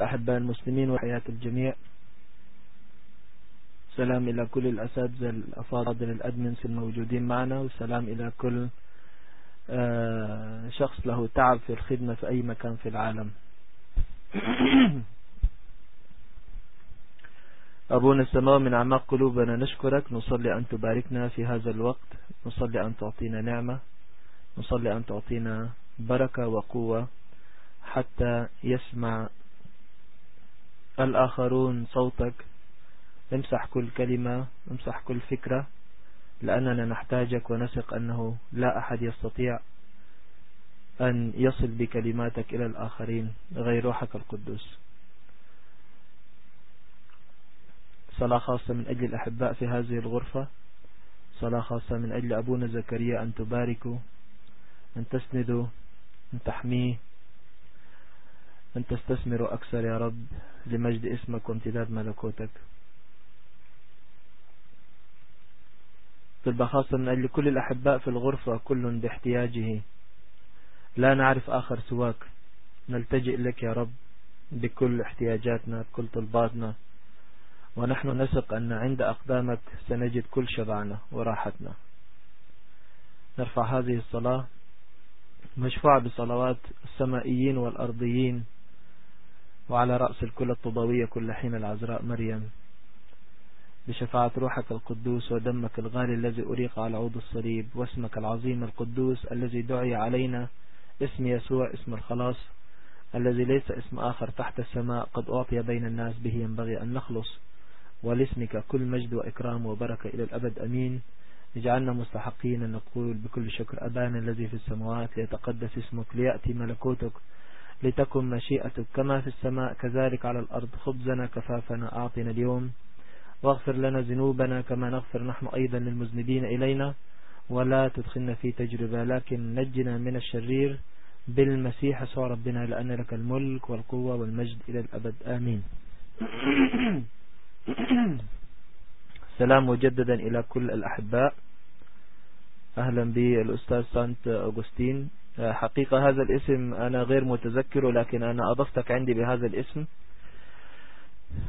الأحباء المسلمين وحياة الجميع. سلام إلى كل الأساتذة الأفاضل الأدمنس الموجودين معنا وسلام إلى كل آه، شخص له تعب في الخدمة في أي مكان في العالم. أبونا السماء من أعماق قلوبنا نشكرك. نصلي أن تباركنا في هذا الوقت. نصلي أن تعطينا نعمة. نصلي أن تعطينا بركة وقوة حتى يسمع الآخرون صوتك. امسح كل كلمة امسح كل فكرة لأننا نحتاجك ونثق أنه لا أحد يستطيع أن يصل بكلماتك إلى الآخرين غير روحك القدوس. صلاة خاصة من أجل الأحباء في هذه الغرفة. صلاة خاصة من أجل أبونا زكريا أن تباركوا أن تسندوا أن تحميه. أن تستثمروا أكثر يا رب لمجد اسمك وامتداد ملكوتك. طلبة خاصة من أجل كل الأحباء في الغرفة كل باحتياجه. لا نعرف آخر سواك. نلتجئ لك يا رب بكل احتياجاتنا بكل طلباتنا. ونحن نثق أن عند أقدامك سنجد كل شبعنا وراحتنا. نرفع هذه الصلاة مشفوعة بصلوات السمائيين والأرضيين. وعلى رأس الكل الطبوية كل حين العذراء مريم. بشفاعة روحك القدوس ودمك الغالي الذي أريق على عود الصليب. واسمك العظيم القدوس الذي دعي علينا. اسم يسوع اسم الخلاص الذي ليس اسم آخر تحت السماء. قد أعطي بين الناس به ينبغي أن نخلص. ولاسمك كل مجد وإكرام وبركة إلى الأبد. أمين. اجعلنا مستحقين أن نقول بكل شكر. أبانا الذي في السماوات ليتقدس اسمك ليأتي ملكوتك. لتكن مشيئتك كما في السماء كذلك على الأرض. خبزنا كفافنا أعطنا اليوم. واغفر لنا ذنوبنا كما نغفر نحن أيضا للمذنبين إلينا. ولا تدخلنا في تجربة لكن نجنا من الشرير. بالمسيح سوى ربنا لأن لك الملك والقوة والمجد إلى الأبد. آمين. سلام مجددا إلى كل الأحباء. أهلا بالأستاذ سانت أغسطين حقيقة هذا الاسم أنا غير متذكره لكن أنا أضفتك عندي بهذا الاسم.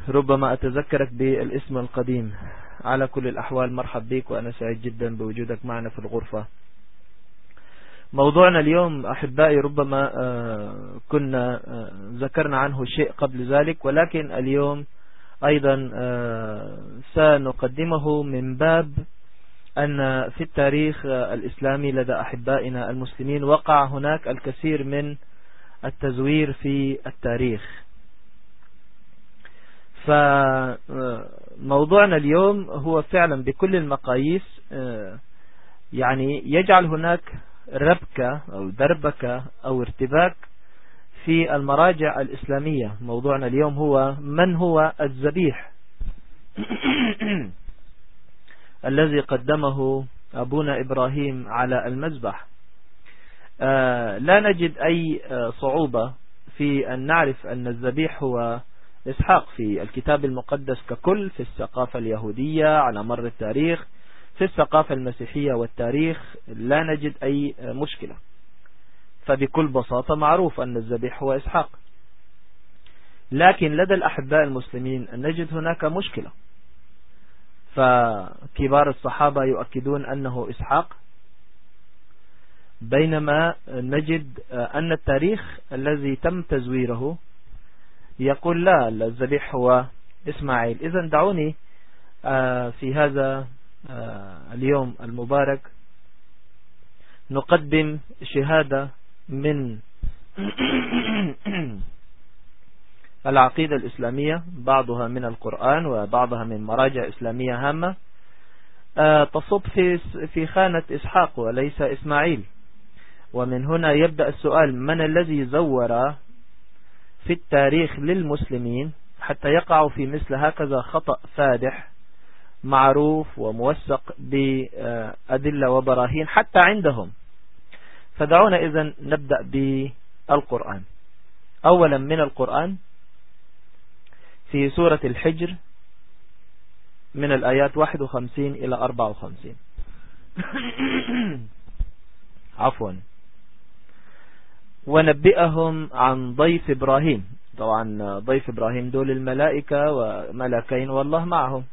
ربما أتذكرك بالاسم القديم. على كل الأحوال مرحب بك وأنا سعيد جدا بوجودك معنا في الغرفة. موضوعنا اليوم أحبائي ربما آه، كنا آه، ذكرنا عنه شيء قبل ذلك ولكن اليوم أيضا آه، سنقدمه من باب أن في التاريخ الإسلامي لدى أحبائنا المسلمين وقع هناك الكثير من التزوير في التاريخ. فموضوعنا اليوم هو فعلا بكل المقاييس يعني يجعل هناك ربكة أو دربكة أو ارتباك في المراجع الإسلامية. موضوعنا اليوم هو من هو الذبيح؟ الذي قدمه أبونا إبراهيم على المذبح. آه، لا نجد أي آه، صعوبة في أن نعرف أن الذبيح هو إسحاق في الكتاب المقدس ككل في الثقافة اليهودية على مر التاريخ في الثقافة المسيحية والتاريخ لا نجد أي آه، مشكلة. فبكل بساطة معروف أن الذبيح هو إسحاق. لكن لدى الأحباء المسلمين نجد هناك مشكلة. فكبار الصحابة يؤكدون أنه إسحاق. بينما نجد أن التاريخ الذي تم تزويره يقول لا الذبيح هو إسماعيل. إذا دعوني آه، في هذا آه، اليوم المبارك نقدم شهادة من العقيدة الإسلامية بعضها من القرآن وبعضها من مراجع إسلامية هامة آه، تصب في في خانة إسحاق وليس إسماعيل. ومن هنا يبدأ السؤال من الذي زور في التاريخ للمسلمين حتى يقعوا في مثل هكذا خطأ فادح معروف وموثق بأدلة وبراهين حتى عندهم؟ فدعونا إذن نبدأ بالقرآن. أولا من القرآن في سورة الحجر من الآيات 51 إلى 54 عفوا. ونبئهم عن ضيف إبراهيم. طبعا ضيف إبراهيم دول الملائكة وملكين والله معهم.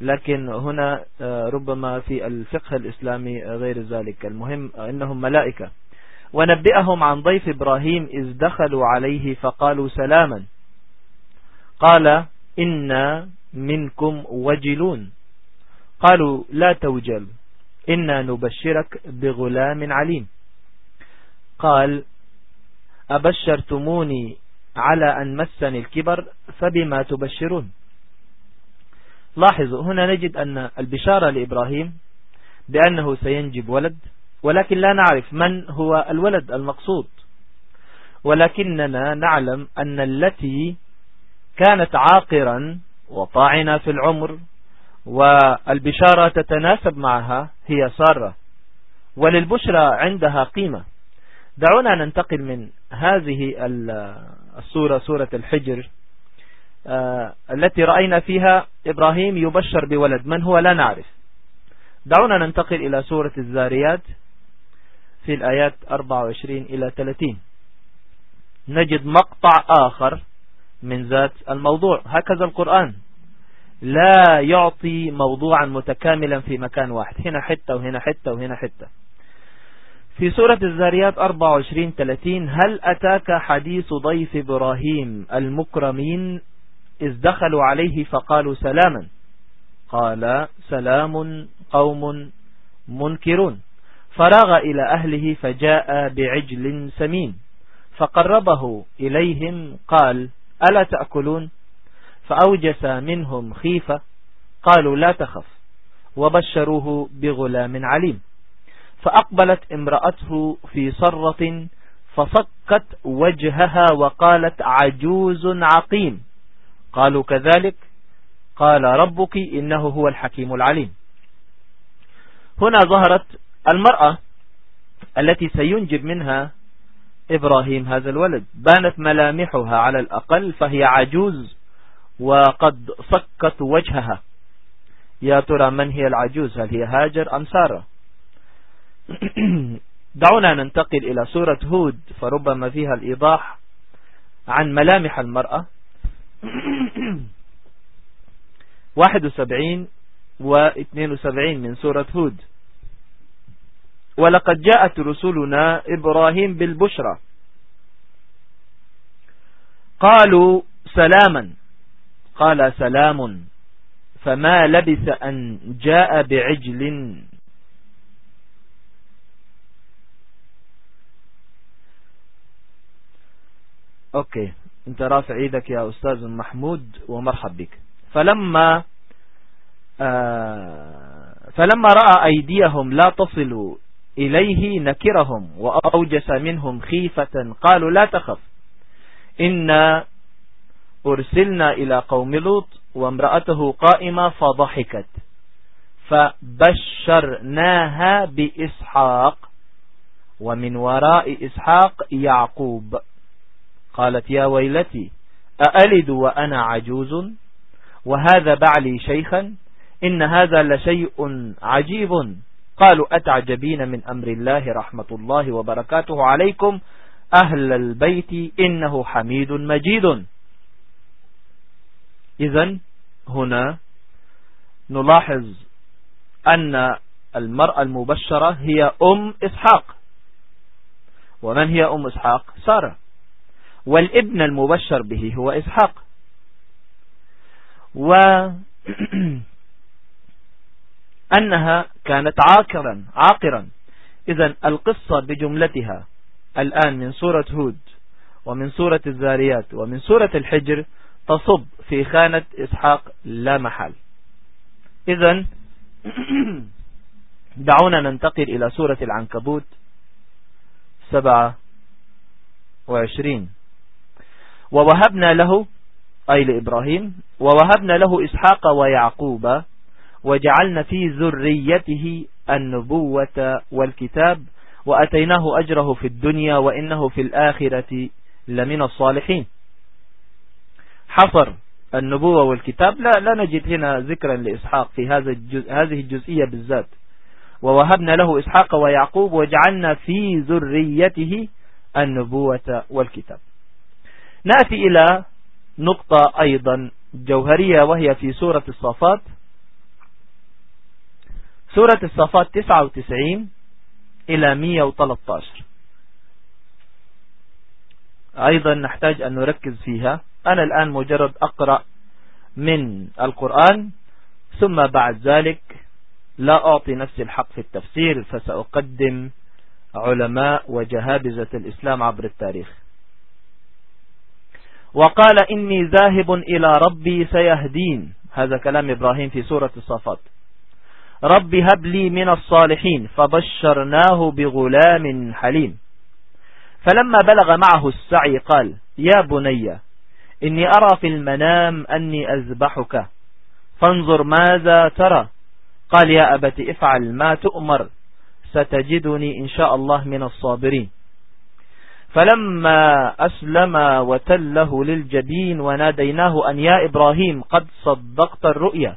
لكن هنا ربما في الفقه الإسلامي غير ذلك. المهم إنهم ملائكة. ونبئهم عن ضيف إبراهيم إذ دخلوا عليه فقالوا سلاما. قال إنا منكم وجلون. قالوا لا توجل إنا نبشرك بغلام عليم. قال أبشرتموني على أن مسني الكبر فبما تبشرون. لاحظوا هنا نجد أن البشارة لإبراهيم بأنه سينجب ولد ولكن لا نعرف من هو الولد المقصود. ولكننا نعلم أن التي كانت عاقرا وطاعنة في العمر والبشارة تتناسب معها هي سارة. وللبشرى عندها قيمة. دعونا ننتقل من هذه السورة سورة الحجر آه، التي رأينا فيها إبراهيم يبشر بولد. من هو؟ لا نعرف. دعونا ننتقل إلى سورة الزاريات في الآيات 24 إلى 30 نجد مقطع آخر من ذات الموضوع. هكذا القرآن لا يعطي موضوعا متكاملا في مكان واحد. هنا حتة وهنا حتة وهنا حتة. في سورة الزاريات 24-30 هل أتاك حديث ضيف إبراهيم المكرمين إذ دخلوا عليه فقالوا سلاما؟ قال سلام قوم منكرون. فراغ إلى أهله فجاء بعجل سمين. فقربه إليهم قال ألا تأكلون؟ فأوجس منهم خيفة قالوا لا تخف وبشروه بغلام عليم. فأقبلت امرأته في صرة فصكت وجهها وقالت عجوز عقيم. قالوا كذلك؟ قال ربك إنه هو الحكيم العليم. هنا ظهرت المرأة التي سينجب منها إبراهيم هذا الولد. بانت ملامحها على الأقل فهي عجوز وقد صكت وجهها. يا ترى من هي العجوز؟ هل هي هاجر أم سارة؟ دعونا ننتقل إلى سورة هود فربما فيها الإيضاح عن ملامح المرأة. 71 و 72 من سورة هود. ولقد جاءت رسلنا إبراهيم بالبشرى. قالوا سلاما. قال سلام. فما لبث أن جاء بعجل. أوكي أنت رافع إيدك يا أستاذ محمود ومرحب بك. فلما آه فلما رأى أيديهم لا تصل إليه نكرهم وأوجس منهم خيفة قالوا لا تخف إنا أرسلنا إلى قوم لوط وامرأته قائمة فضحكت فبشرناها بإسحاق ومن وراء إسحاق يعقوب قالت يا ويلتي أألد وأنا عجوز؟ وهذا بعلي شيخا إن هذا لشيء عجيب. قالوا أتعجبين من أمر الله رحمة الله وبركاته عليكم أهل البيت إنه حميد مجيد. إذا هنا نلاحظ أن المرأة المبشرة هي أم إسحاق. ومن هي أم إسحاق؟ سارة. والابن المبشر به هو إسحاق. و أنها كانت عاقرا عاقرا. إذا القصة بجملتها الآن من سورة هود ومن سورة الزاريات ومن سورة الحجر تصب في خانة إسحاق لا محل إذا دعونا ننتقل إلى سورة العنكبوت سبعة وعشرين. ووهبنا له أي لإبراهيم ووهبنا له إسحاق ويعقوب وجعلنا في ذريته النبوة والكتاب وأتيناه أجره في الدنيا وإنه في الآخرة لمن الصالحين. حصر النبوة والكتاب. لا لا نجد هنا ذكرا لإسحاق في هذا الجزء هذه الجزئية بالذات. ووهبنا له إسحاق ويعقوب وجعلنا في ذريته النبوة والكتاب. نأتي إلى نقطة أيضا جوهرية وهي في سورة الصافات. سورة الصافات 99 إلى 113 أيضا نحتاج أن نركز فيها. أنا الآن مجرد أقرأ من القرآن ثم بعد ذلك لا أعطي نفسي الحق في التفسير فسأقدم علماء وجهابزة الإسلام عبر التاريخ. وقال إني ذاهب إلى ربي سيهدين. هذا كلام إبراهيم في سورة الصفات. ربي هب لي من الصالحين فبشرناه بغلام حليم. فلما بلغ معه السعي قال يا بني إني أرى في المنام أني أذبحك فانظر ماذا ترى. قال يا أبت افعل ما تؤمر ستجدني إن شاء الله من الصابرين. فلما أسلم وتله للجبين وناديناه أن يا إبراهيم قد صدقت الرؤيا.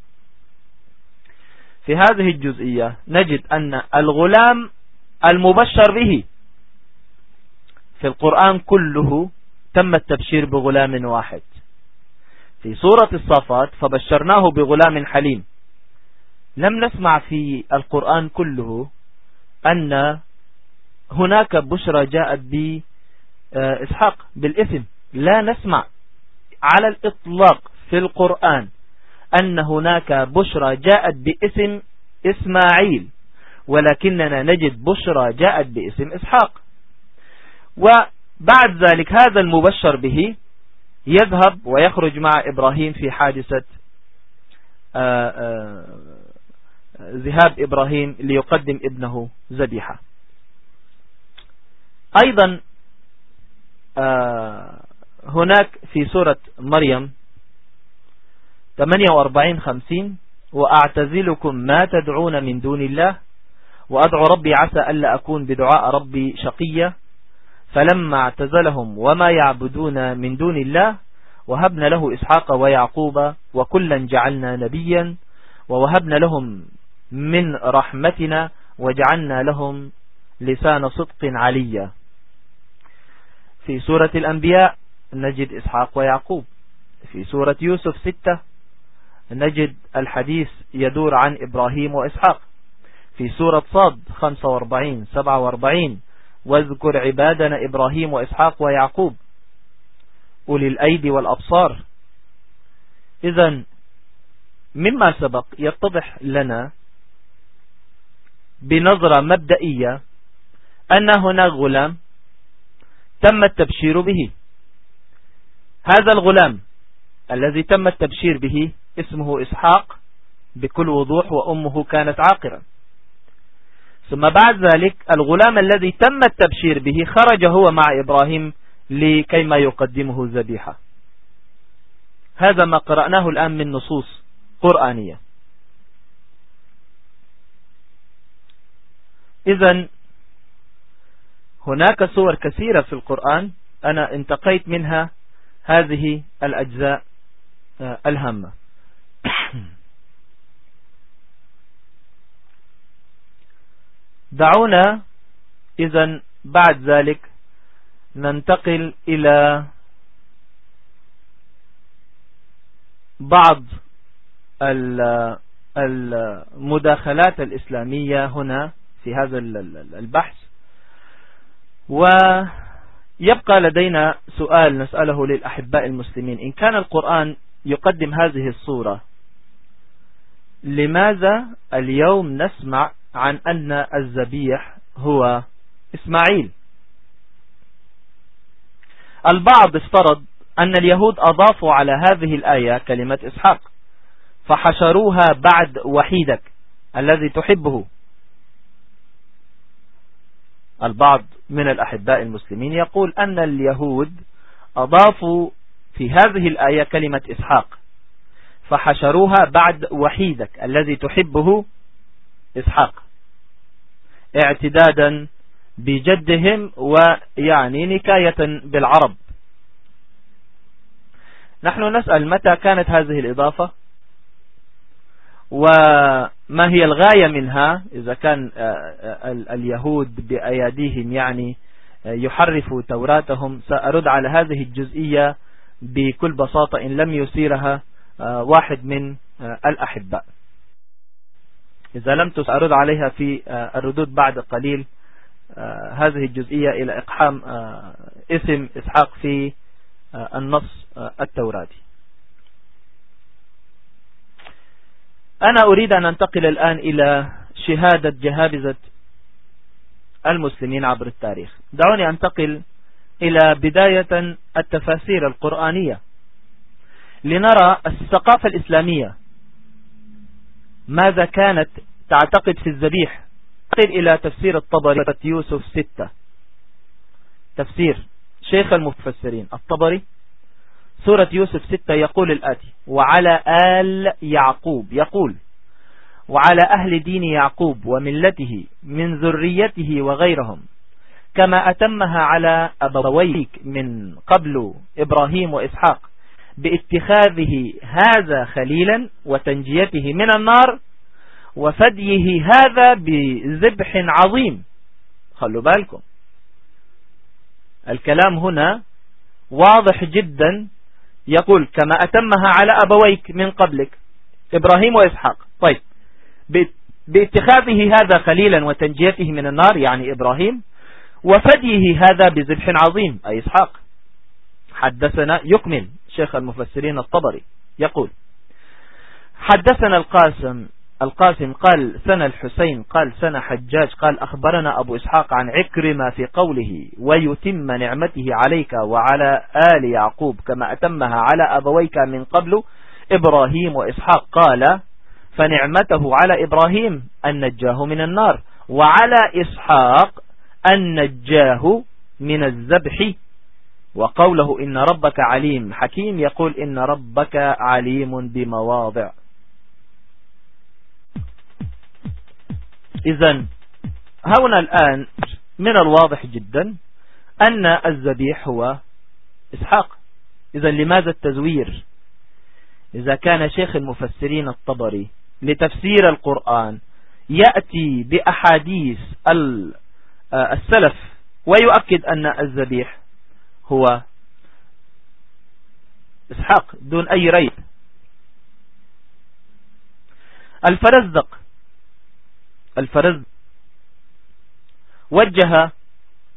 في هذه الجزئية نجد أن الغلام المبشر به في القرآن كله تم التبشير بغلام واحد. في سورة الصافات فبشرناه بغلام حليم. لم نسمع في القرآن كله أن هناك بشرى جاءت بإسحاق بالإثم. لا نسمع على الإطلاق في القرآن. أن هناك بشرى جاءت باسم إسماعيل ولكننا نجد بشرى جاءت باسم إسحاق. وبعد ذلك هذا المبشر به يذهب ويخرج مع إبراهيم في حادثة آآ آآ ذهاب إبراهيم ليقدم ابنه ذبيحة. أيضا هناك في سورة مريم 48 50 وأعتزلكم ما تدعون من دون الله وأدعو ربي عسى ألا أكون بدعاء ربي شقية فلما اعتزلهم وما يعبدون من دون الله وهبنا له إسحاق ويعقوب وكلا جعلنا نبيا ووهبنا لهم من رحمتنا وجعلنا لهم لسان صدق عليا. في سورة الأنبياء نجد إسحاق ويعقوب. في سورة يوسف ستة نجد الحديث يدور عن إبراهيم وإسحاق. في سورة صاد 45 47 واذكر عبادنا إبراهيم وإسحاق ويعقوب. أولي الأيدي والأبصار. إذا مما سبق يتضح لنا بنظرة مبدئية أن هنا غلام تم التبشير به. هذا الغلام الذي تم التبشير به اسمه إسحاق بكل وضوح وأمه كانت عاقرا ثم بعد ذلك الغلام الذي تم التبشير به خرج هو مع إبراهيم لكيما يقدمه الذبيحة هذا ما قرأناه الآن من نصوص قرآنية. إذا هناك صور كثيرة في القرآن أنا انتقيت منها هذه الأجزاء آه، الهامة. دعونا إذا بعد ذلك ننتقل إلى بعض المداخلات الإسلامية هنا في هذا البحث. ويبقى لدينا سؤال نسأله للأحباء المسلمين. إن كان القرآن يقدم هذه الصورة لماذا اليوم نسمع عن أن الزبيح هو إسماعيل. البعض افترض أن اليهود أضافوا على هذه الآية كلمة إسحاق فحشروها بعد وحيدك الذي تحبه. البعض من الأحباء المسلمين يقول أن اليهود أضافوا في هذه الآية كلمة إسحاق فحشروها بعد وحيدك الذي تحبه. إسحاق. اعتدادا بجدهم ويعني نكاية بالعرب. نحن نسأل متى كانت هذه الإضافة؟ وما هي الغاية منها؟ إذا كان آه، آه، اليهود بأياديهم يعني آه، يحرفوا توراتهم سأرد على هذه الجزئية بكل بساطة إن لم يسيرها واحد من الأحباء. إذا لم تسأرد عليها في الردود بعد قليل هذه الجزئية إلى إقحام اسم إسحاق في النص التوراتي أنا أريد أن أنتقل الآن إلى شهادة جهابزة المسلمين عبر التاريخ. دعوني أنتقل إلى بداية التفاسير القرآنية. لنرى الثقافة الإسلامية ماذا كانت تعتقد في الذبيح؟ إلى تفسير الطبري يوسف ستة. تفسير شيخ المفسرين الطبري سورة يوسف ستة يقول الآتي وعلى آل يعقوب يقول وعلى أهل دين يعقوب وملته من ذريته وغيرهم كما أتمها على أبويك من قبل إبراهيم وإسحاق باتخاذه هذا خليلا وتنجيته من النار وفديه هذا بذبح عظيم. خلوا بالكم. الكلام هنا واضح جدا. يقول كما أتمها على أبويك من قبلك إبراهيم وإسحاق. طيب. باتخاذه هذا خليلا وتنجيته من النار يعني إبراهيم وفديه هذا بذبح عظيم أي إسحاق. حدثنا يكمل. شيخ المفسرين الطبري يقول حدثنا القاسم القاسم قال سنة الحسين قال سنة حجاج قال أخبرنا أبو إسحاق عن عكرمة في قوله ويتم نعمته عليك وعلى آل يعقوب كما أتمها على أبويك من قبل إبراهيم وإسحاق قال فنعمته على إبراهيم أن نجاه من النار وعلى إسحاق أن نجاه من الزبح وقوله إن ربك عليم حكيم يقول إن ربك عليم بمواضع. إذا هنا الآن من الواضح جدا أن الذبيح هو إسحاق. إذا لماذا التزوير؟ إذا كان شيخ المفسرين الطبري لتفسير القرآن يأتي بأحاديث السلف ويؤكد أن الذبيح هو إسحاق دون أي ريب. الفرزدق الفرز وجه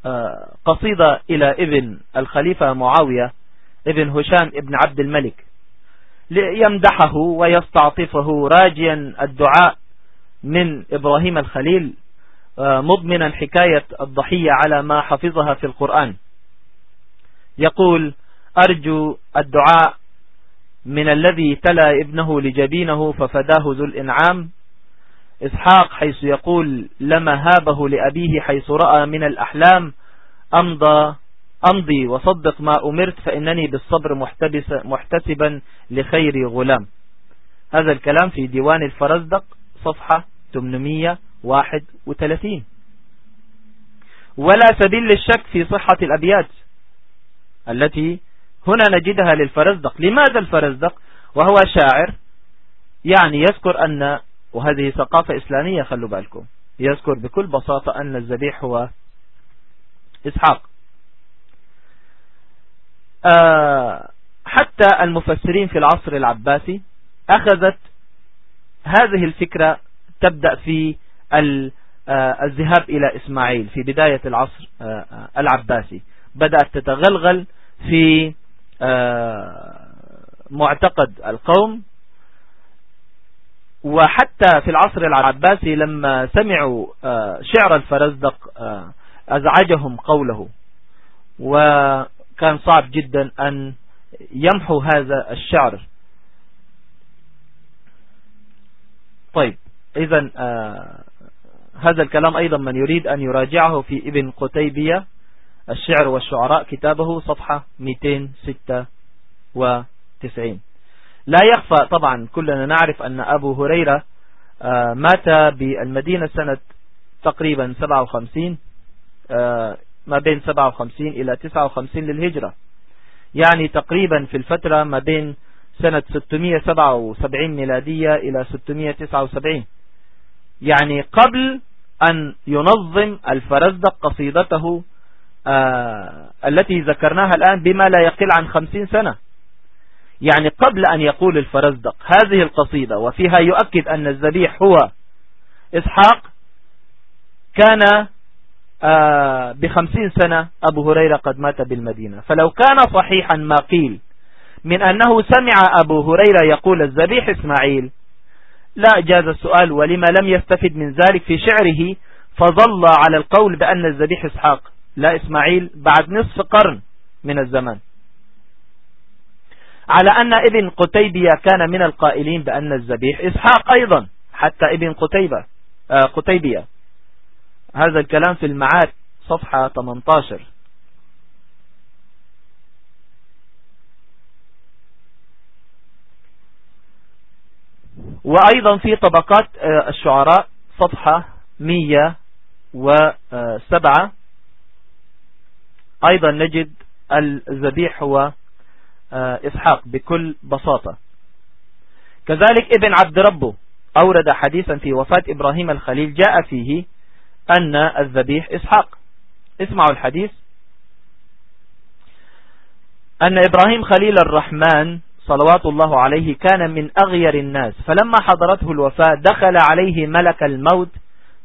آه، قصيدة إلى ابن الخليفة معاوية ابن هشام ابن عبد الملك ليمدحه ويستعطفه راجيا الدعاء من إبراهيم الخليل آه، مضمنا حكاية الضحية على ما حفظها في القرآن. يقول أرجو الدعاء من الذي تلا ابنه لجبينه ففداه ذو الإنعام. إسحاق حيث يقول لما هابه لأبيه حيث رأى من الأحلام. أمضى أمضي وصدق ما أمرت فإنني بالصبر محتسبا لخير غلام. هذا الكلام في ديوان الفرزدق صفحة 831 ولا سبيل للشك في صحة الأبيات. التي هنا نجدها للفرزدق. لماذا الفرزدق؟ وهو شاعر يعني يذكر أن وهذه ثقافة إسلامية خلوا بالكم يذكر بكل بساطة أن الذبيح هو إسحاق. آه، حتى المفسرين في العصر العباسي أخذت هذه الفكرة تبدأ في آه، الذهاب إلى إسماعيل في بداية العصر آه، العباسي. بدأت تتغلغل في معتقد القوم. وحتى في العصر العباسي لما سمعوا آه، شعر الفرزدق آه، أزعجهم قوله. وكان صعب جدا أن يمحوا هذا الشعر. طيب إذا آه، هذا الكلام أيضا من يريد أن يراجعه في ابن قتيبية. الشعر والشعراء كتابه صفحة 296 لا يخفى طبعا كلنا نعرف أن أبو هريرة آه، مات بالمدينة سنة تقريبا 57 آه، ما بين 57 إلى 59 للهجرة. يعني تقريبا في الفترة ما بين سنة 677 ميلادية إلى 679 يعني قبل أن ينظم الفرزدق قصيدته التي ذكرناها الآن بما لا يقل عن خمسين سنة. يعني قبل أن يقول الفرزدق هذه القصيدة وفيها يؤكد أن الذبيح هو إسحاق كان آه بخمسين سنة أبو هريرة قد مات بالمدينة. فلو كان صحيحا ما قيل من أنه سمع أبو هريرة يقول الذبيح إسماعيل لا جاز السؤال ولما لم يستفد من ذلك في شعره فظل على القول بأن الذبيح إسحاق. لا إسماعيل بعد نصف قرن من الزمان. على أن ابن قتيبية كان من القائلين بأن الذبيح إسحاق أيضا حتى ابن قتيبة آه قتيبية. هذا الكلام في المعاد صفحة 18 وأيضا في طبقات آه، الشعراء صفحة 107 أيضا نجد الذبيح هو آه، إسحاق بكل بساطة. كذلك ابن عبد ربه أورد حديثا في وفاة إبراهيم الخليل جاء فيه أن الذبيح إسحاق. اسمعوا الحديث. أن إبراهيم خليل الرحمن صلوات الله عليه كان من أغير الناس فلما حضرته الوفاة دخل عليه ملك الموت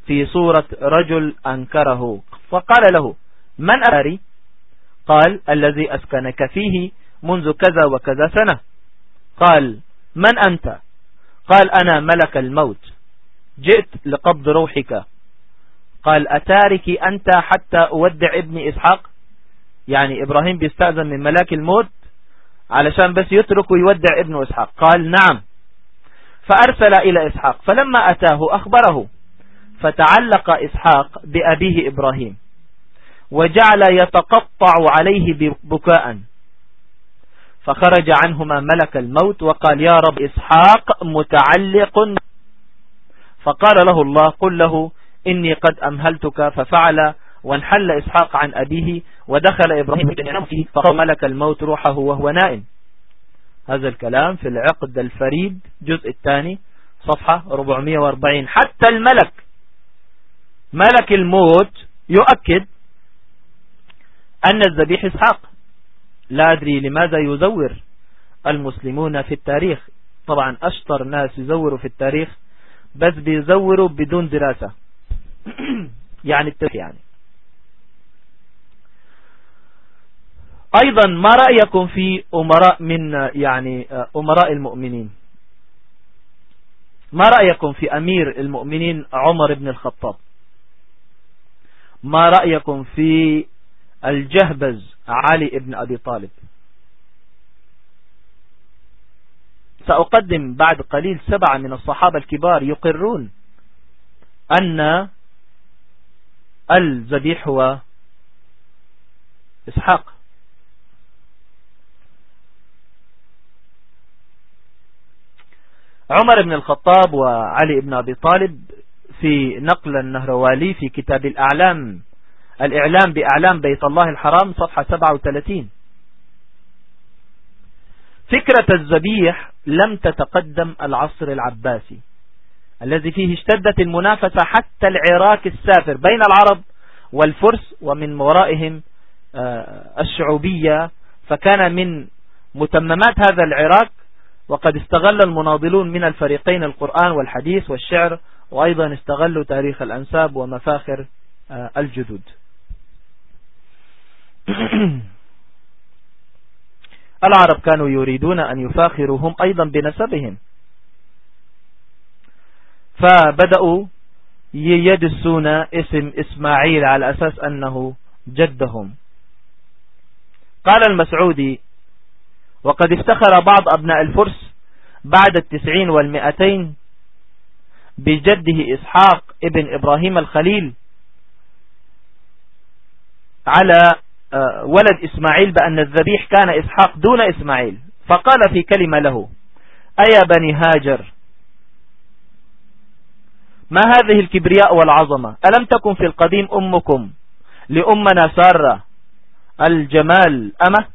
في صورة رجل أنكره. فقال له من أري قال الذي أسكنك فيه منذ كذا وكذا سنة. قال من أنت؟ قال أنا ملك الموت. جئت لقبض روحك. قال أتارك أنت حتى أودع ابني إسحاق؟ يعني إبراهيم بيستأذن من ملاك الموت علشان بس يترك ويودع ابنه إسحاق. قال نعم. فأرسل إلى إسحاق فلما أتاه أخبره فتعلق إسحاق بأبيه إبراهيم. وجعل يتقطع عليه بكاء. فخرج عنهما ملك الموت وقال يا رب إسحاق متعلق. فقال له الله قل له إني قد أمهلتك. ففعل وانحل إسحاق عن أبيه ودخل إبراهيم فقال ملك الموت روحه وهو نائم. هذا الكلام في العقد الفريد جزء الثاني صفحة 440 حتى الملك ملك الموت يؤكد أن الذبيح إسحاق. لا أدري لماذا يزور المسلمون في التاريخ. طبعا أشطر ناس يزوروا في التاريخ بس بيزوروا بدون دراسة. يعني التاريخ يعني. أيضا ما رأيكم في أمراء من يعني أمراء المؤمنين؟ ما رأيكم في أمير المؤمنين عمر بن الخطاب؟ ما رأيكم في الجهبز علي بن أبي طالب. سأقدم بعد قليل سبعة من الصحابة الكبار يقرون أن الذبيح هو إسحاق. عمر بن الخطاب وعلي بن أبي طالب في نقل النهروالي في كتاب الأعلام الإعلام بأعلام بيت الله الحرام صفحة 37 فكرة الزبيح لم تتقدم العصر العباسي الذي فيه اشتدت المنافسة حتى العراك السافر بين العرب والفرس ومن ورائهم آه، الشعوبية. فكان من متممات هذا العراك وقد استغل المناضلون من الفريقين القرآن والحديث والشعر وأيضا استغلوا تاريخ الأنساب ومفاخر آه، الجدود. العرب كانوا يريدون أن يفاخروا هم أيضا بنسبهم. فبدأوا يدسون اسم إسماعيل على أساس أنه جدهم. قال المسعودي وقد افتخر بعض أبناء الفرس بعد التسعين والمئتين بجده إسحاق ابن إبراهيم الخليل على ولد إسماعيل بأن الذبيح كان إسحاق دون إسماعيل. فقال في كلمة له أيا بني هاجر؟ ما هذه الكبرياء والعظمة؟ ألم تكن في القديم أمكم لأمنا سارة الجمال أمة؟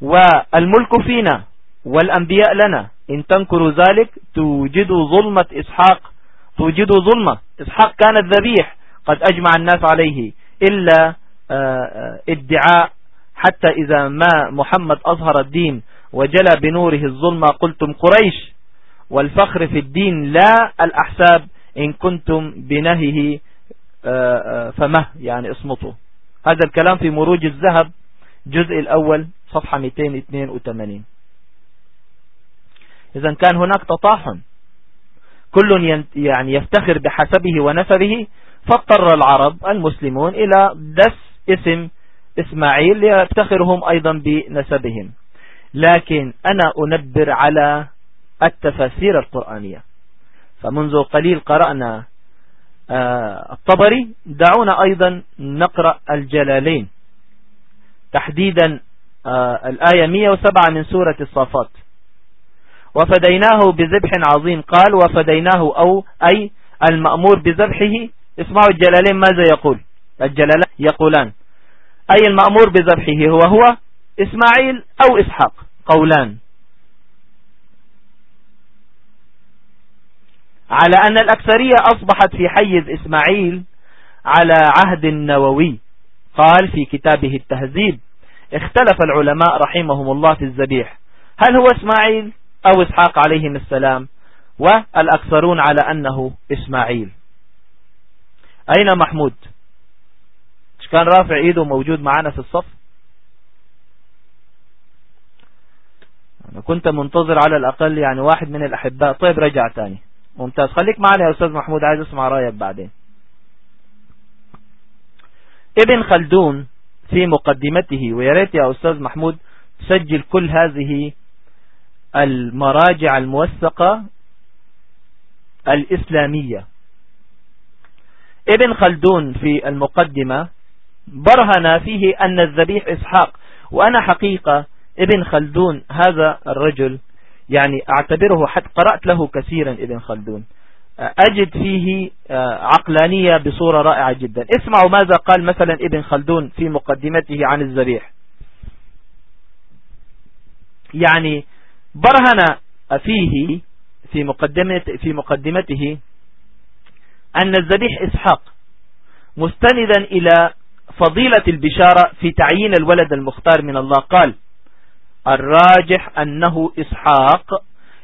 والملك فينا والأنبياء لنا إن تنكروا ذلك توجدوا ظلمة إسحاق توجدوا ظلمة. إسحاق كان الذبيح قد أجمع الناس عليه إلا آه، آه، ادعاء حتى إذا ما محمد أظهر الدين وجلى بنوره الظلمة قلتم قريش والفخر في الدين لا الأحساب إن كنتم بنهيه آه، فمه يعني اصمتوا. هذا الكلام في مروج الذهب جزء الأول صفحة 282 إذا كان هناك تطاحن. كل يعني يفتخر بحسبه ونسبه فاضطر العرب المسلمون إلى دس اسم إسماعيل ليفتخرهم أيضا بنسبهم. لكن أنا أنبر على التفاسير القرآنية. فمنذ قليل قرأنا آه، الطبري دعونا أيضا نقرأ الجلالين. تحديدا آه، الآية 107 من سورة الصافات. وفديناه بذبح عظيم. قال وفديناه أو أي المأمور بذبحه. اسمعوا الجلالين ماذا يقول. الجلالين يقولان أي المأمور بذبحه هو هو إسماعيل أو إسحاق قولان. على أن الأكثرية أصبحت في حيز إسماعيل على عهد النووي قال في كتابه التهذيب اختلف العلماء رحمهم الله في الذبيح. هل هو إسماعيل أو إسحاق عليهم السلام؟ والأكثرون على أنه إسماعيل. أين محمود؟ كان رافع إيده موجود معنا في الصف. أنا كنت منتظر على الأقل يعني واحد من الأحباء. طيب رجع تاني. ممتاز. خليك معنا يا أستاذ محمود عايز أسمع رأيك بعدين. ابن خلدون في مقدمته وياريت يا أستاذ محمود تسجل كل هذه المراجع الموثقة الإسلامية. ابن خلدون في المقدمة برهن فيه أن الذبيح إسحاق وأنا حقيقة ابن خلدون هذا الرجل يعني أعتبره حتى قرأت له كثيرا ابن خلدون. أجد فيه عقلانية بصورة رائعة جدا. اسمعوا ماذا قال مثلا ابن خلدون في مقدمته عن الذبيح. يعني برهن فيه في مقدمة في مقدمته أن الذبيح إسحاق مستندا إلى فضيلة البشارة في تعيين الولد المختار من الله قال الراجح أنه إسحاق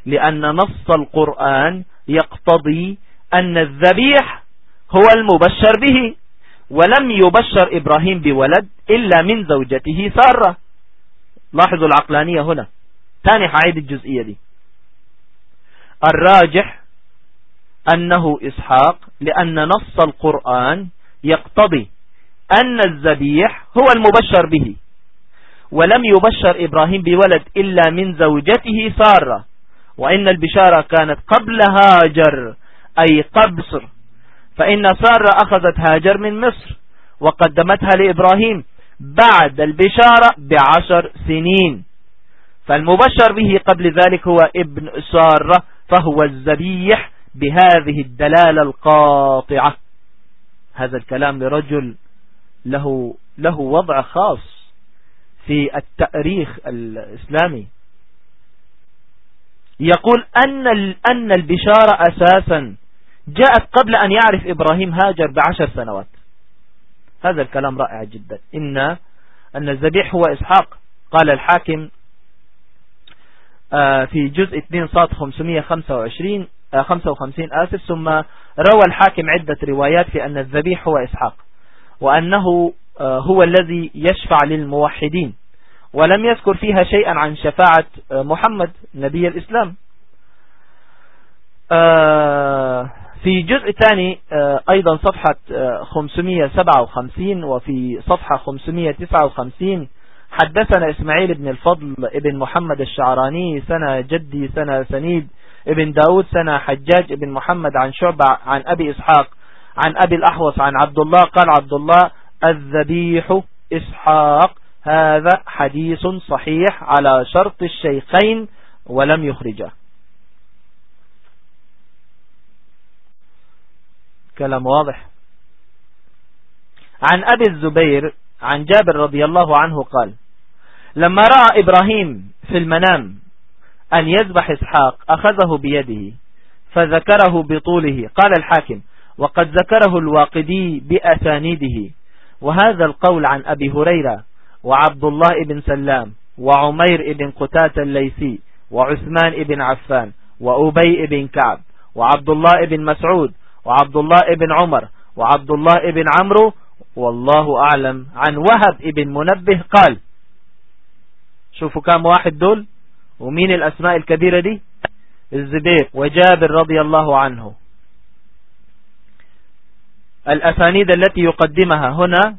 لأن نص القرآن يقتضي أن الذبيح هو المبشر به ولم يبشر إبراهيم بولد إلا من زوجته سارة. لاحظوا العقلانية هنا. ثاني حعيد الجزئية دي. الراجح أنه إسحاق لأن نص القرآن يقتضي أن الذبيح هو المبشر به. ولم يبشر إبراهيم بولد إلا من زوجته سارة. وإن البشارة كانت قبل هاجر أي قبصر. فإن سارة أخذت هاجر من مصر وقدمتها لإبراهيم بعد البشارة بعشر سنين. فالمبشر به قبل ذلك هو ابن سارة فهو الزبيح بهذه الدلالة القاطعة. هذا الكلام لرجل له له وضع خاص في التأريخ الإسلامي. يقول أن أن البشارة أساسا جاءت قبل أن يعرف إبراهيم هاجر بعشر سنوات. هذا الكلام رائع جدا. إن أن الذبيح هو إسحاق. قال الحاكم آه، في جزء 2 صاد 525 55 آسف ثم روى الحاكم عدة روايات في أن الذبيح هو إسحاق. وأنه آه، هو الذي يشفع للموحدين. ولم يذكر فيها شيئا عن شفاعة آه، محمد نبي الإسلام. في جزء ثاني أيضا صفحة 557 وفي صفحة 559 حدثنا إسماعيل بن الفضل ابن محمد الشعراني سنة جدي سنة سنيد ابن داود سنة حجاج ابن محمد عن شعبة عن أبي إسحاق عن أبي الأحوص عن عبد الله قال عبد الله الذبيح إسحاق هذا حديث صحيح على شرط الشيخين ولم يخرجه. كلام واضح. عن أبي الزبير عن جابر رضي الله عنه قال لما رأى إبراهيم في المنام أن يذبح إسحاق أخذه بيده فذكره بطوله. قال الحاكم وقد ذكره الواقدي بأسانيده وهذا القول عن أبي هريرة وعبد الله بن سلام وعمير بن قتات الليسي وعثمان بن عفان وأبي بن كعب وعبد الله بن مسعود وعبد الله بن عمر وعبد الله بن عمرو والله أعلم عن وهب بن منبه قال شوفوا كام واحد دول ومين الأسماء الكبيرة دي؟ الزبير وجابر رضي الله عنه. الأسانيد التي يقدمها هنا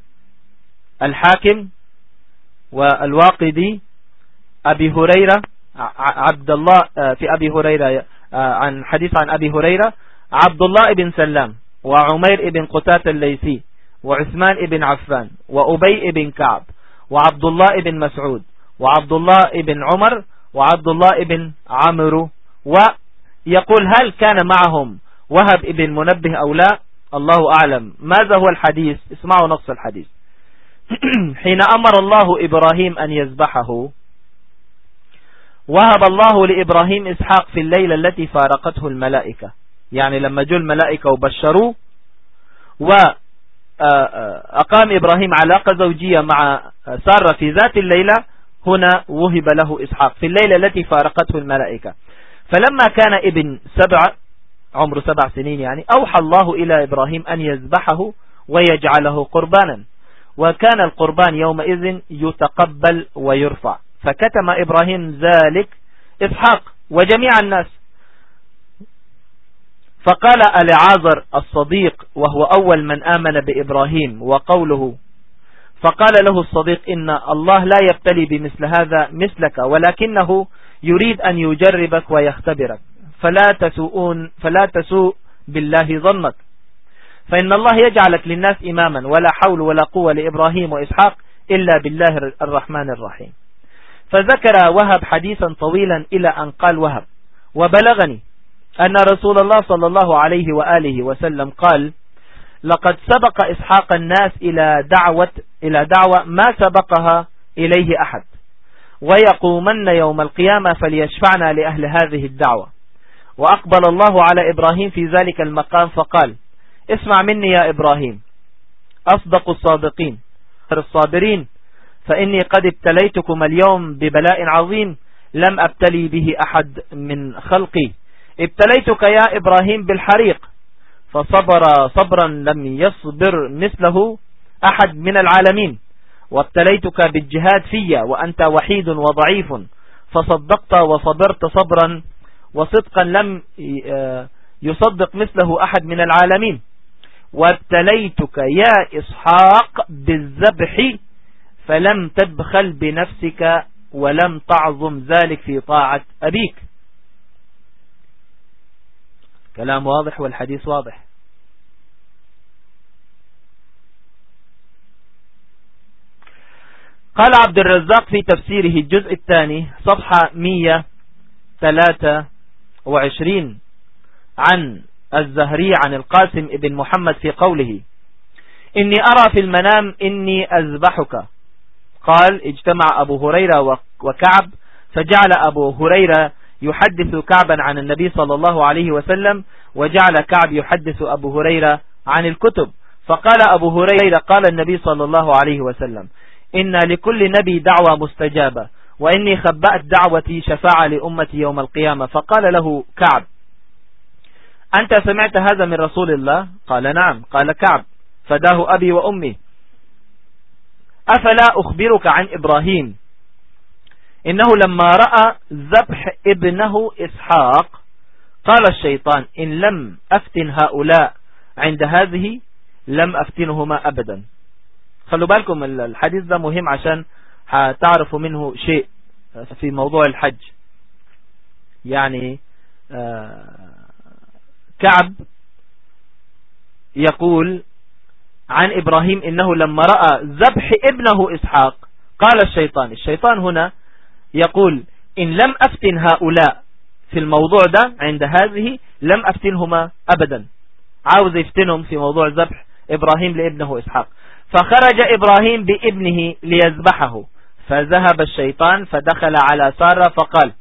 الحاكم والواقدي أبي هريرة عبد الله في أبي هريرة عن حديث عن أبي هريرة عبد الله بن سلام وعمير بن قتات الليثي وعثمان بن عفان وأبي بن كعب وعبد الله بن مسعود وعبد الله بن عمر وعبد الله بن عمرو ويقول هل كان معهم وهب بن منبه أو لا؟ الله أعلم. ماذا هو الحديث؟ اسمعوا نص الحديث. حين أمر الله إبراهيم أن يذبحه وهب الله لإبراهيم إسحاق في الليلة التي فارقته الملائكة. يعني لما جو الملائكة وبشروه وأقام آه، إبراهيم علاقة زوجية مع سارة في ذات الليلة هنا وهب له إسحاق في الليلة التي فارقته الملائكة. فلما كان ابن سبع عمر سبع سنين يعني أوحى الله إلى إبراهيم أن يذبحه ويجعله قربانا. وكان القربان يومئذ يتقبل ويرفع. فكتم إبراهيم ذلك إسحاق وجميع الناس. فقال ألعازر الصديق وهو أول من آمن بإبراهيم وقوله فقال له الصديق إن الله لا يبتلي بمثل هذا مثلك ولكنه يريد أن يجربك ويختبرك. فلا تسوءون فلا تسوء بالله ظنك. فإن الله يجعلك للناس إماما ولا حول ولا قوة لإبراهيم وإسحاق إلا بالله الرحمن الرحيم. فذكر وهب حديثا طويلا إلى أن قال وهب. وبلغني أن رسول الله صلى الله عليه وآله وسلم قال لقد سبق إسحاق الناس إلى دعوة إلى دعوة ما سبقها إليه أحد. ويقومن يوم القيامة فليشفعنا لأهل هذه الدعوة. وأقبل الله على إبراهيم في ذلك المقام فقال اسمع مني يا إبراهيم أصدق الصادقين الصابرين فإني قد ابتليتكم اليوم ببلاء عظيم لم أبتلي به أحد من خلقي. ابتليتك يا إبراهيم بالحريق فصبر صبرا لم يصبر مثله أحد من العالمين. وابتليتك بالجهاد فيا وأنت وحيد وضعيف فصدقت وصبرت صبرا وصدقا لم يصدق مثله أحد من العالمين. وابتليتك يا إسحاق بالذبح فلم تبخل بنفسك ولم تعظم ذلك في طاعة أبيك. كلام واضح والحديث واضح. قال عبد الرزاق في تفسيره الجزء الثاني صفحة 123 عن الزهري عن القاسم ابن محمد في قوله إني أرى في المنام إني أذبحك. قال اجتمع أبو هريرة وكعب فجعل أبو هريرة يحدث كعبا عن النبي صلى الله عليه وسلم وجعل كعب يحدث أبو هريرة عن الكتب. فقال أبو هريرة قال النبي صلى الله عليه وسلم إن لكل نبي دعوة مستجابة. وإني خبأت دعوتي شفاعة لأمتي يوم القيامة. فقال له كعب أنت سمعت هذا من رسول الله؟ قال نعم. قال كعب فداه أبي وأمي. أفلا أخبرك عن إبراهيم؟ إنه لما رأى ذبح ابنه إسحاق قال الشيطان إن لم أفتن هؤلاء عند هذه لم أفتنهما أبدا. خلوا بالكم الحديث ده مهم عشان تعرفوا منه شيء في موضوع الحج. يعني آه، كعب يقول عن إبراهيم إنه لما رأى ذبح ابنه إسحاق قال الشيطان الشيطان هنا يقول إن لم أفتن هؤلاء في الموضوع ده عند هذه لم أفتنهما أبدا. عاوز يفتنهم في موضوع ذبح إبراهيم لابنه إسحاق. فخرج إبراهيم بابنه ليذبحه. فذهب الشيطان فدخل على سارة فقال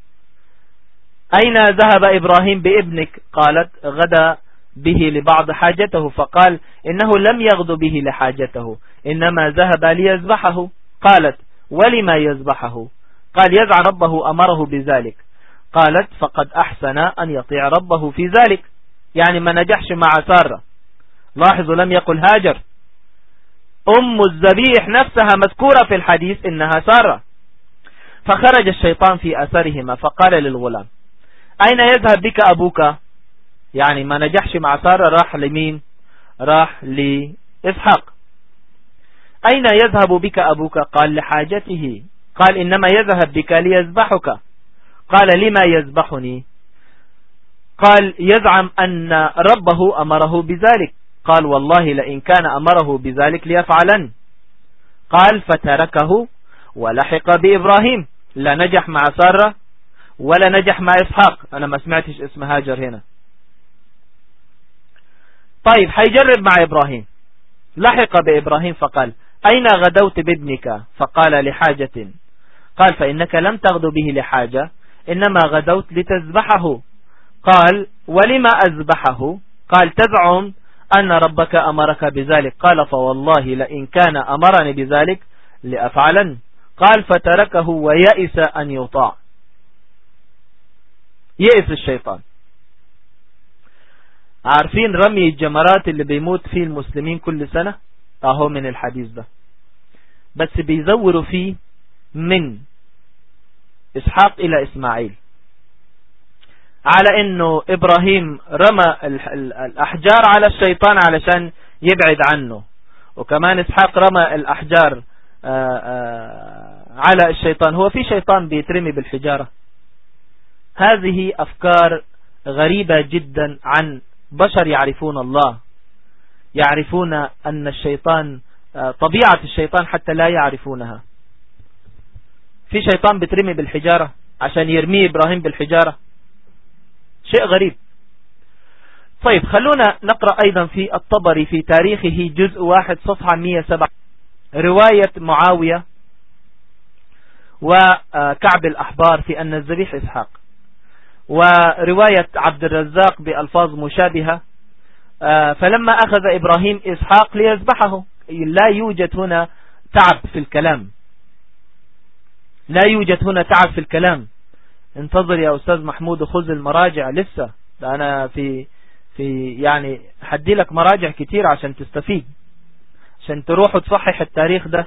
أين ذهب إبراهيم بابنك؟ قالت غدا به لبعض حاجته. فقال إنه لم يغد به لحاجته إنما ذهب ليذبحه. قالت ولما يذبحه؟ قال يزع ربه أمره بذلك. قالت فقد أحسن أن يطيع ربه في ذلك. يعني ما نجحش مع سارة. لاحظوا لم يقل هاجر. أم الزبيح نفسها مذكورة في الحديث إنها سارة. فخرج الشيطان في أثرهما فقال للغلام أين يذهب بك أبوك؟ يعني ما نجحش مع سارة راح لمين؟ راح لإسحاق. أين يذهب بك أبوك؟ قال لحاجته. قال إنما يذهب بك ليذبحك. قال لما يذبحني؟ قال يزعم أن ربه أمره بذلك. قال والله لئن كان أمره بذلك ليفعلن. قال فتركه ولحق بإبراهيم. لا نجح مع سارة ولا نجح مع إسحاق. أنا ما سمعتش اسم هاجر هنا. طيب حيجرب مع إبراهيم. لحق بإبراهيم فقال أين غدوت بابنك؟ فقال لحاجة. قال فإنك لم تغد به لحاجة إنما غدوت لتذبحه. قال ولما أذبحه؟ قال تزعم أن ربك أمرك بذلك. قال فوالله لئن كان أمرني بذلك لأفعلن. قال فتركه ويأس أن يطاع. يأس الشيطان. عارفين رمي الجمرات اللي بيموت فيه المسلمين كل سنة؟ أهو من الحديث ده. بس بيزوروا فيه من إسحاق إلى إسماعيل. على إنه إبراهيم رمى الأحجار على الشيطان علشان يبعد عنه. وكمان إسحاق رمى الأحجار آه، آه، على الشيطان. هو في شيطان بيترمي بالحجارة. هذه أفكار غريبة جدا عن بشر يعرفون الله. يعرفون أن الشيطان آه، طبيعة الشيطان حتى لا يعرفونها. في شيطان بترمي بالحجارة عشان يرمي إبراهيم بالحجارة. شيء غريب. طيب خلونا نقرأ أيضا في الطبري في تاريخه جزء واحد صفحة 107 رواية معاوية وكعب الأحبار في أن الزبيح إسحاق. ورواية عبد الرزاق بألفاظ مشابهة. آه، فلما أخذ إبراهيم إسحاق ليذبحه. لا يوجد هنا تعب في الكلام. لا يوجد هنا تعب في الكلام. انتظر يا أستاذ محمود خذ المراجع لسه أنا في في يعني حدي لك مراجع كتير عشان تستفيد عشان تروح وتصحح التاريخ ده.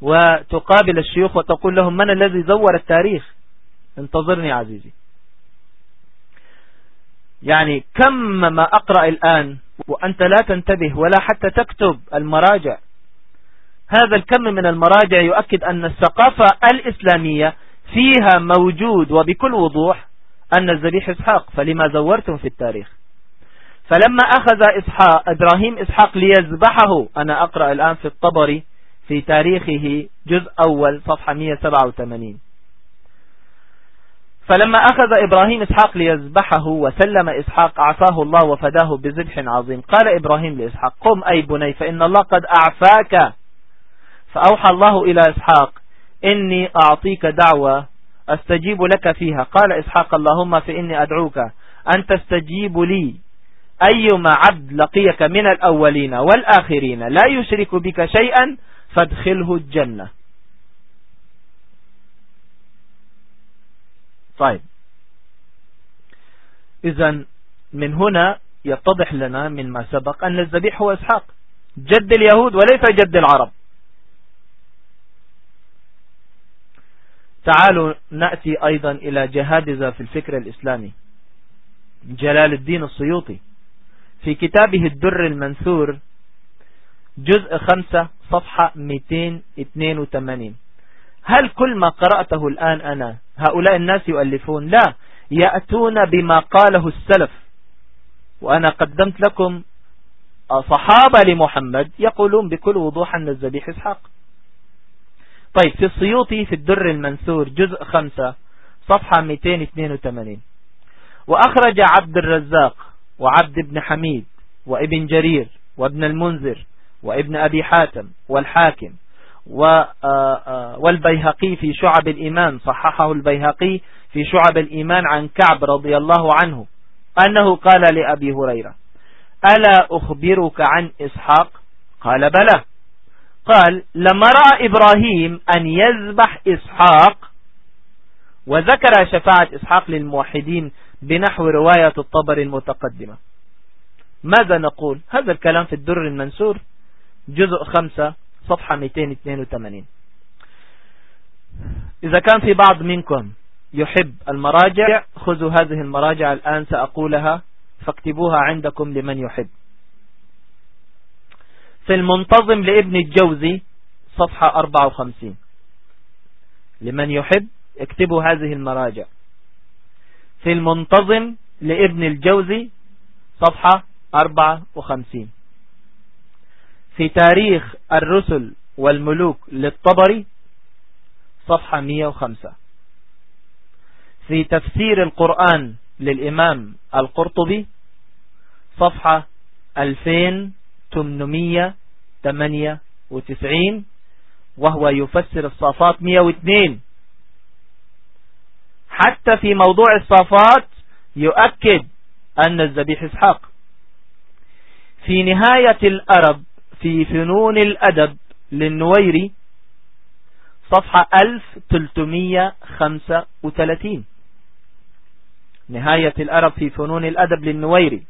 وتقابل الشيوخ وتقول لهم من الذي زور التاريخ؟ انتظرني عزيزي. يعني كم ما أقرأ الآن وأنت لا تنتبه ولا حتى تكتب المراجع. هذا الكم من المراجع يؤكد أن الثقافة الإسلامية فيها موجود وبكل وضوح أن الذبيح إسحاق فلما زورتم في التاريخ. فلما أخذ إسحاق إبراهيم إسحاق ليذبحه أنا أقرأ الآن في الطبري في تاريخه جزء أول صفحة 187 فلما أخذ إبراهيم إسحاق ليذبحه وسلم إسحاق أعفاه الله وفداه بذبح عظيم. قال إبراهيم لإسحاق قم أي بني فإن الله قد أعفاك. فأوحى الله إلى إسحاق إني أعطيك دعوة أستجيب لك فيها. قال إسحاق اللهم فإني أدعوك أن تستجيب لي. أيما عبد لقيك من الأولين والآخرين. لا يشرك بك شيئا فادخله الجنة. طيب. إذا من هنا يتضح لنا من ما سبق أن الذبيح هو إسحاق. جد اليهود وليس جد العرب. تعالوا نأتي أيضا إلى جهادزة في الفكر الإسلامي. جلال الدين السيوطي. في كتابه الدر المنثور جزء خمسة صفحة 282 هل كل ما قرأته الآن أنا هؤلاء الناس يؤلفون؟ لا يأتون بما قاله السلف. وأنا قدمت لكم صحابة لمحمد يقولون بكل وضوح أن الزبيح إسحاق. طيب في السيوطي في الدر المنثور جزء خمسة صفحة 282 وأخرج عبد الرزاق وعبد بن حميد وابن جرير وابن المنذر وابن أبي حاتم والحاكم آه، آه، والبيهقي في شعب الإيمان صححه البيهقي في شعب الإيمان عن كعب رضي الله عنه أنه قال لأبي هريرة ألا أخبرك عن إسحاق؟ قال بلى. قال لما رأى إبراهيم أن يذبح إسحاق وذكر شفاعة إسحاق للموحدين بنحو رواية الطبر المتقدمة. ماذا نقول؟ هذا الكلام في الدر المنسور جزء خمسة صفحة 282 إذا كان في بعض منكم يحب المراجع خذوا هذه المراجع الآن سأقولها فاكتبوها عندكم لمن يحب. في المنتظم لابن الجوزي صفحة 54 لمن يحب اكتبوا هذه المراجع. في المنتظم لابن الجوزي صفحة 54 في تاريخ الرسل والملوك للطبري صفحة 105 في تفسير القرآن للإمام القرطبي صفحة 2898 وهو يفسر الصافات 102 حتى في موضوع الصافات يؤكد أن الزبيح إسحاق. في نهاية الأرب في فنون الأدب للنويري صفحة 1335 نهاية الأرب في فنون الأدب للنويري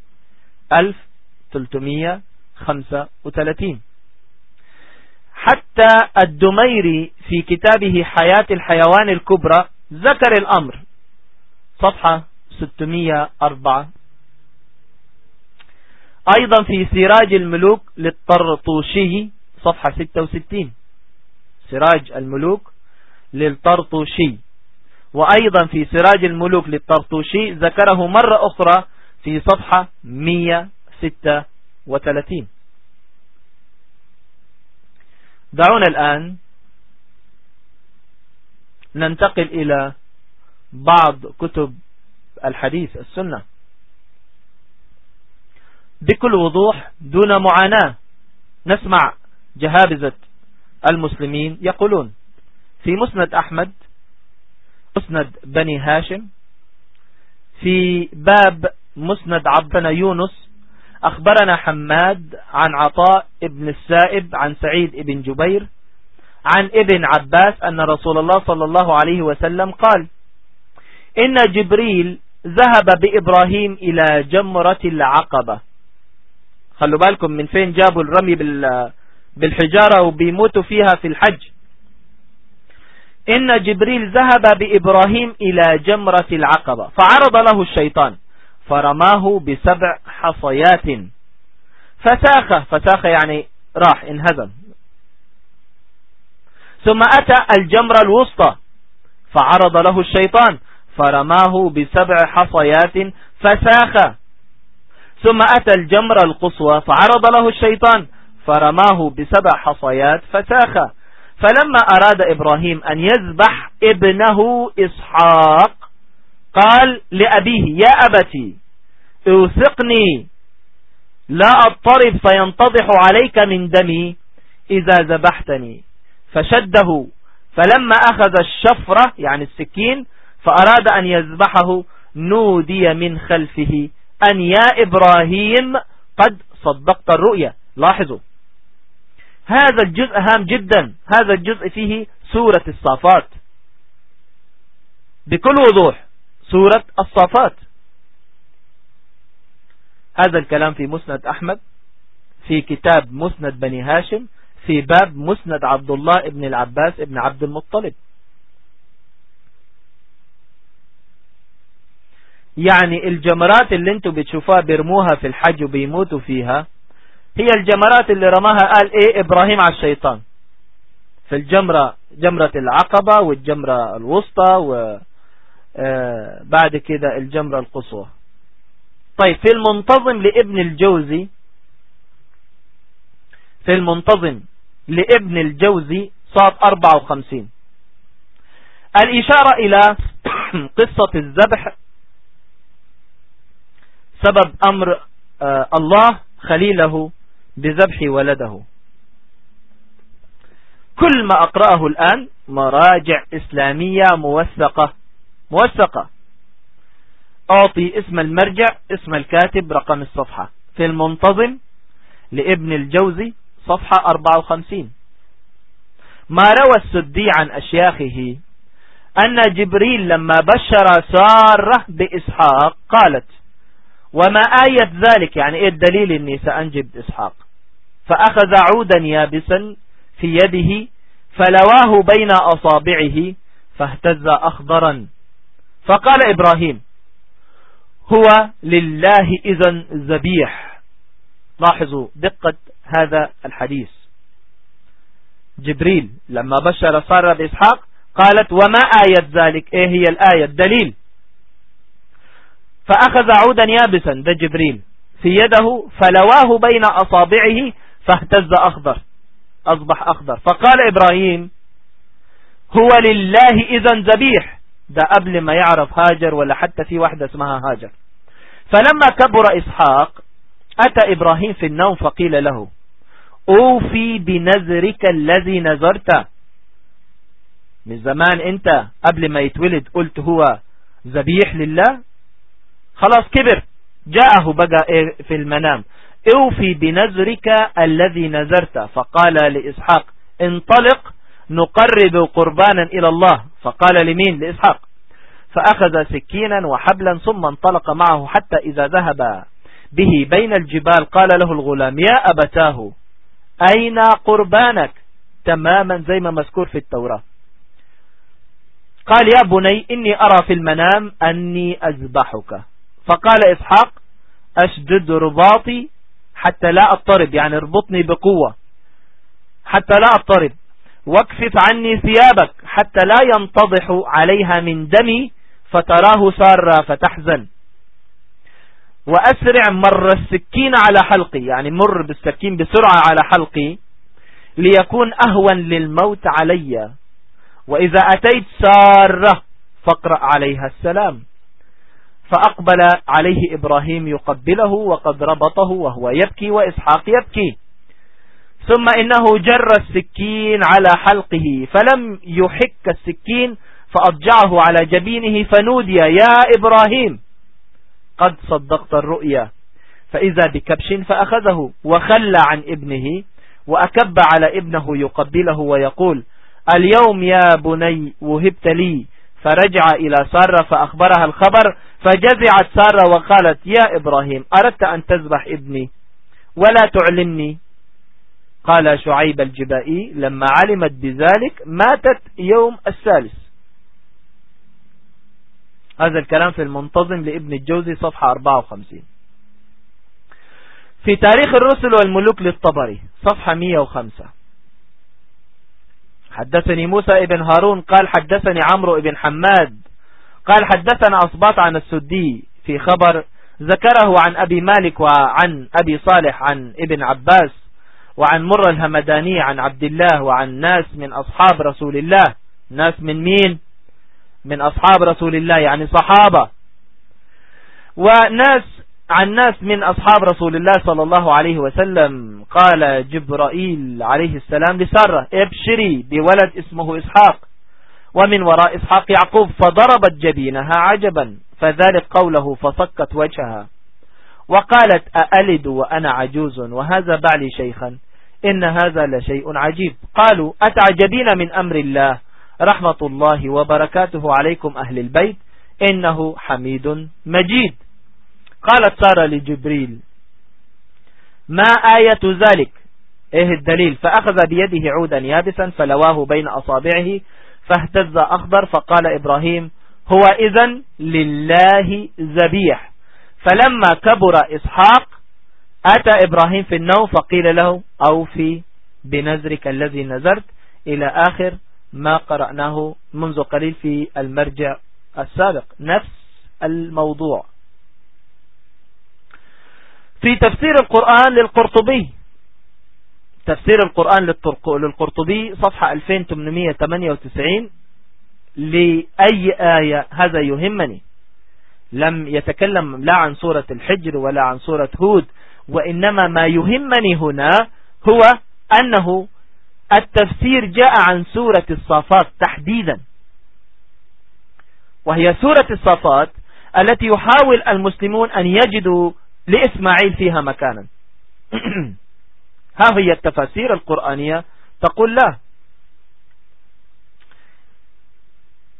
1335 حتى الدميري في كتابه حياة الحيوان الكبرى ذكر الأمر. صفحة 604 أيضا في سراج الملوك للطرطوشي صفحة 66 سراج الملوك للطرطوشي. وأيضا في سراج الملوك للطرطوشي ذكره مرة أخرى في صفحة 136 دعونا الآن ننتقل إلى بعض كتب الحديث السنة. بكل وضوح دون معاناة نسمع جهابزة المسلمين يقولون. في مسند أحمد مسند بني هاشم في باب مسند عبدنا يونس أخبرنا حماد عن عطاء ابن السائب عن سعيد ابن جبير عن ابن عباس أن رسول الله صلى الله عليه وسلم قال إن جبريل ذهب بإبراهيم إلى جمرة العقبة. خلوا بالكم من فين جابوا الرمي بالحجارة وبيموتوا فيها في الحج. إن جبريل ذهب بإبراهيم إلى جمرة العقبة فعرض له الشيطان. فرماه بسبع حصيات. فساخ فساخ يعني راح انهزم. ثم أتى الجمرة الوسطى فعرض له الشيطان فرماه بسبع حصيات فساخ ثم أتى الجمرة القصوى فعرض له الشيطان فرماه بسبع حصيات فساخ فلما أراد إبراهيم أن يذبح ابنه إسحاق قال لأبيه يا أبتي أوثقني لا أضطرب فينتضح عليك من دمي إذا ذبحتني. فشده فلما أخذ الشفرة يعني السكين فأراد أن يذبحه نودي من خلفه أن يا إبراهيم قد صدقت الرؤية لاحظوا. هذا الجزء هام جدا. هذا الجزء فيه سورة الصافات. بكل وضوح. سورة الصافات. هذا الكلام في مسند أحمد في كتاب مسند بني هاشم في باب مسند عبد الله ابن العباس ابن عبد المطلب. يعني الجمرات اللي أنتوا بتشوفوها بيرموها في الحج وبيموتوا فيها هي الجمرات اللي رماها قال إيه؟ إبراهيم على الشيطان. في الجمرة جمرة العقبة والجمرة الوسطى وبعد آه، كده الجمرة القصوى. طيب في المنتظم لابن الجوزي في المنتظم لابن الجوزي صاد 54 الإشارة إلى قصة الذبح سبب أمر آه، الله خليله بذبح ولده. كل ما أقرأه الآن مراجع إسلامية موثقة. موثقة. أعطي اسم المرجع اسم الكاتب رقم الصفحة. في المنتظم لابن الجوزي صفحة 54 ما روى السدي عن أشياخه؟ أن جبريل لما بشر سارة بإسحاق قالت وما آية ذلك؟ يعني إيه الدليل أني سأنجب إسحاق؟ فأخذ عودا يابسا في يده فلواه بين أصابعه فاهتز أخضرا. فقال إبراهيم هو لله إذا ذبيح. لاحظوا دقة هذا الحديث. جبريل لما بشر سارة بإسحاق قالت وما آية ذلك؟ إيه هي الآية؟ الدليل. فأخذ عودا يابسا ده جبريل في يده فلواه بين أصابعه فاهتز أخضر أصبح أخضر. فقال إبراهيم هو لله إذا ذبيح. ده قبل ما يعرف هاجر ولا حتى في واحدة اسمها هاجر. فلما كبر إسحاق أتى إبراهيم في النوم فقيل له أوفي بنذرك الذي نذرت. من زمان أنت قبل ما يتولد قلت هو ذبيح لله؟ خلاص كبر. جاءه بقى إيه في المنام. أوفي بنذرك الذي نذرت. فقال لإسحاق انطلق نقرب قربانا إلى الله. فقال لمين؟ لإسحاق. فأخذ سكينا وحبلا ثم انطلق معه حتى إذا ذهب به بين الجبال. قال له الغلام يا أبتاه أين قربانك؟ تماما زي ما مذكور في التوراة. قال يا بني إني أرى في المنام أني أذبحك. فقال إسحاق أشدد رباطي حتى لا أضطرب. يعني اربطني بقوة. حتى لا أضطرب. واكفف عني ثيابك حتى لا ينتضح عليها من دمي فتراه سارا فتحزن. وأسرع مر السكين على حلقي يعني مر بالسكين بسرعة على حلقي ليكون أهون للموت علي. وإذا أتيت سارة فاقرأ عليها السلام. فأقبل عليه إبراهيم يقبله وقد ربطه وهو يبكي وإسحاق يبكي. ثم إنه جر السكين على حلقه فلم يحك السكين فأضجعه على جبينه فنودي يا إبراهيم قد صدقت الرؤيا فإذا بكبش فأخذه وخلى عن ابنه وأكب على ابنه يقبله ويقول اليوم يا بني وهبت لي فرجع إلى سارة فأخبرها الخبر فجزعت سارة وقالت يا إبراهيم أردت أن تذبح ابني ولا تعلمني قال شعيب الجبائي لما علمت بذلك ماتت يوم الثالث. هذا الكلام في المنتظم لابن الجوزي صفحة 54 في تاريخ الرسل والملوك للطبري صفحة 105 حدثني موسى ابن هارون قال حدثني عمرو ابن حماد قال حدثنا أصباط عن السدي في خبر ذكره عن أبي مالك وعن أبي صالح عن ابن عباس. وعن مر الهمداني عن عبد الله وعن ناس من أصحاب رسول الله. ناس من مين؟ من أصحاب رسول الله يعني صحابة. وناس عن ناس من أصحاب رسول الله صلى الله عليه وسلم. قال جبرائيل عليه السلام لسارة ابشري بولد اسمه إسحاق ومن وراء إسحاق يعقوب فضربت جبينها عجبا فذلك قوله فصكت وجهها. وقالت أألد وأنا عجوز وهذا بعلي شيخا؟ إن هذا لشيء عجيب. قالوا أتعجبين من أمر الله؟ رحمة الله وبركاته عليكم أهل البيت إنه حميد مجيد. قالت سارة لجبريل ما آية ذلك؟ إيه الدليل؟ فأخذ بيده عودا يابسا فلواه بين أصابعه فاهتز أخضر فقال إبراهيم هو إذن لله ذبيح. فلما كبر إسحاق أتى إبراهيم في النوم فقيل له أوفي بنذرك الذي نذرت إلى آخر ما قرأناه منذ قليل في المرجع السابق. نفس الموضوع. في تفسير القرآن للقرطبي. تفسير القرآن للقرطبي صفحة 2898 لأي آية هذا يهمني؟ لم يتكلم لا عن سورة الحجر ولا عن سورة هود وإنما ما يهمني هنا هو أنه التفسير جاء عن سورة الصافات تحديدا. وهي سورة الصافات التي يحاول المسلمون أن يجدوا لإسماعيل فيها مكانا. ها هي التفاسير القرآنية تقول لا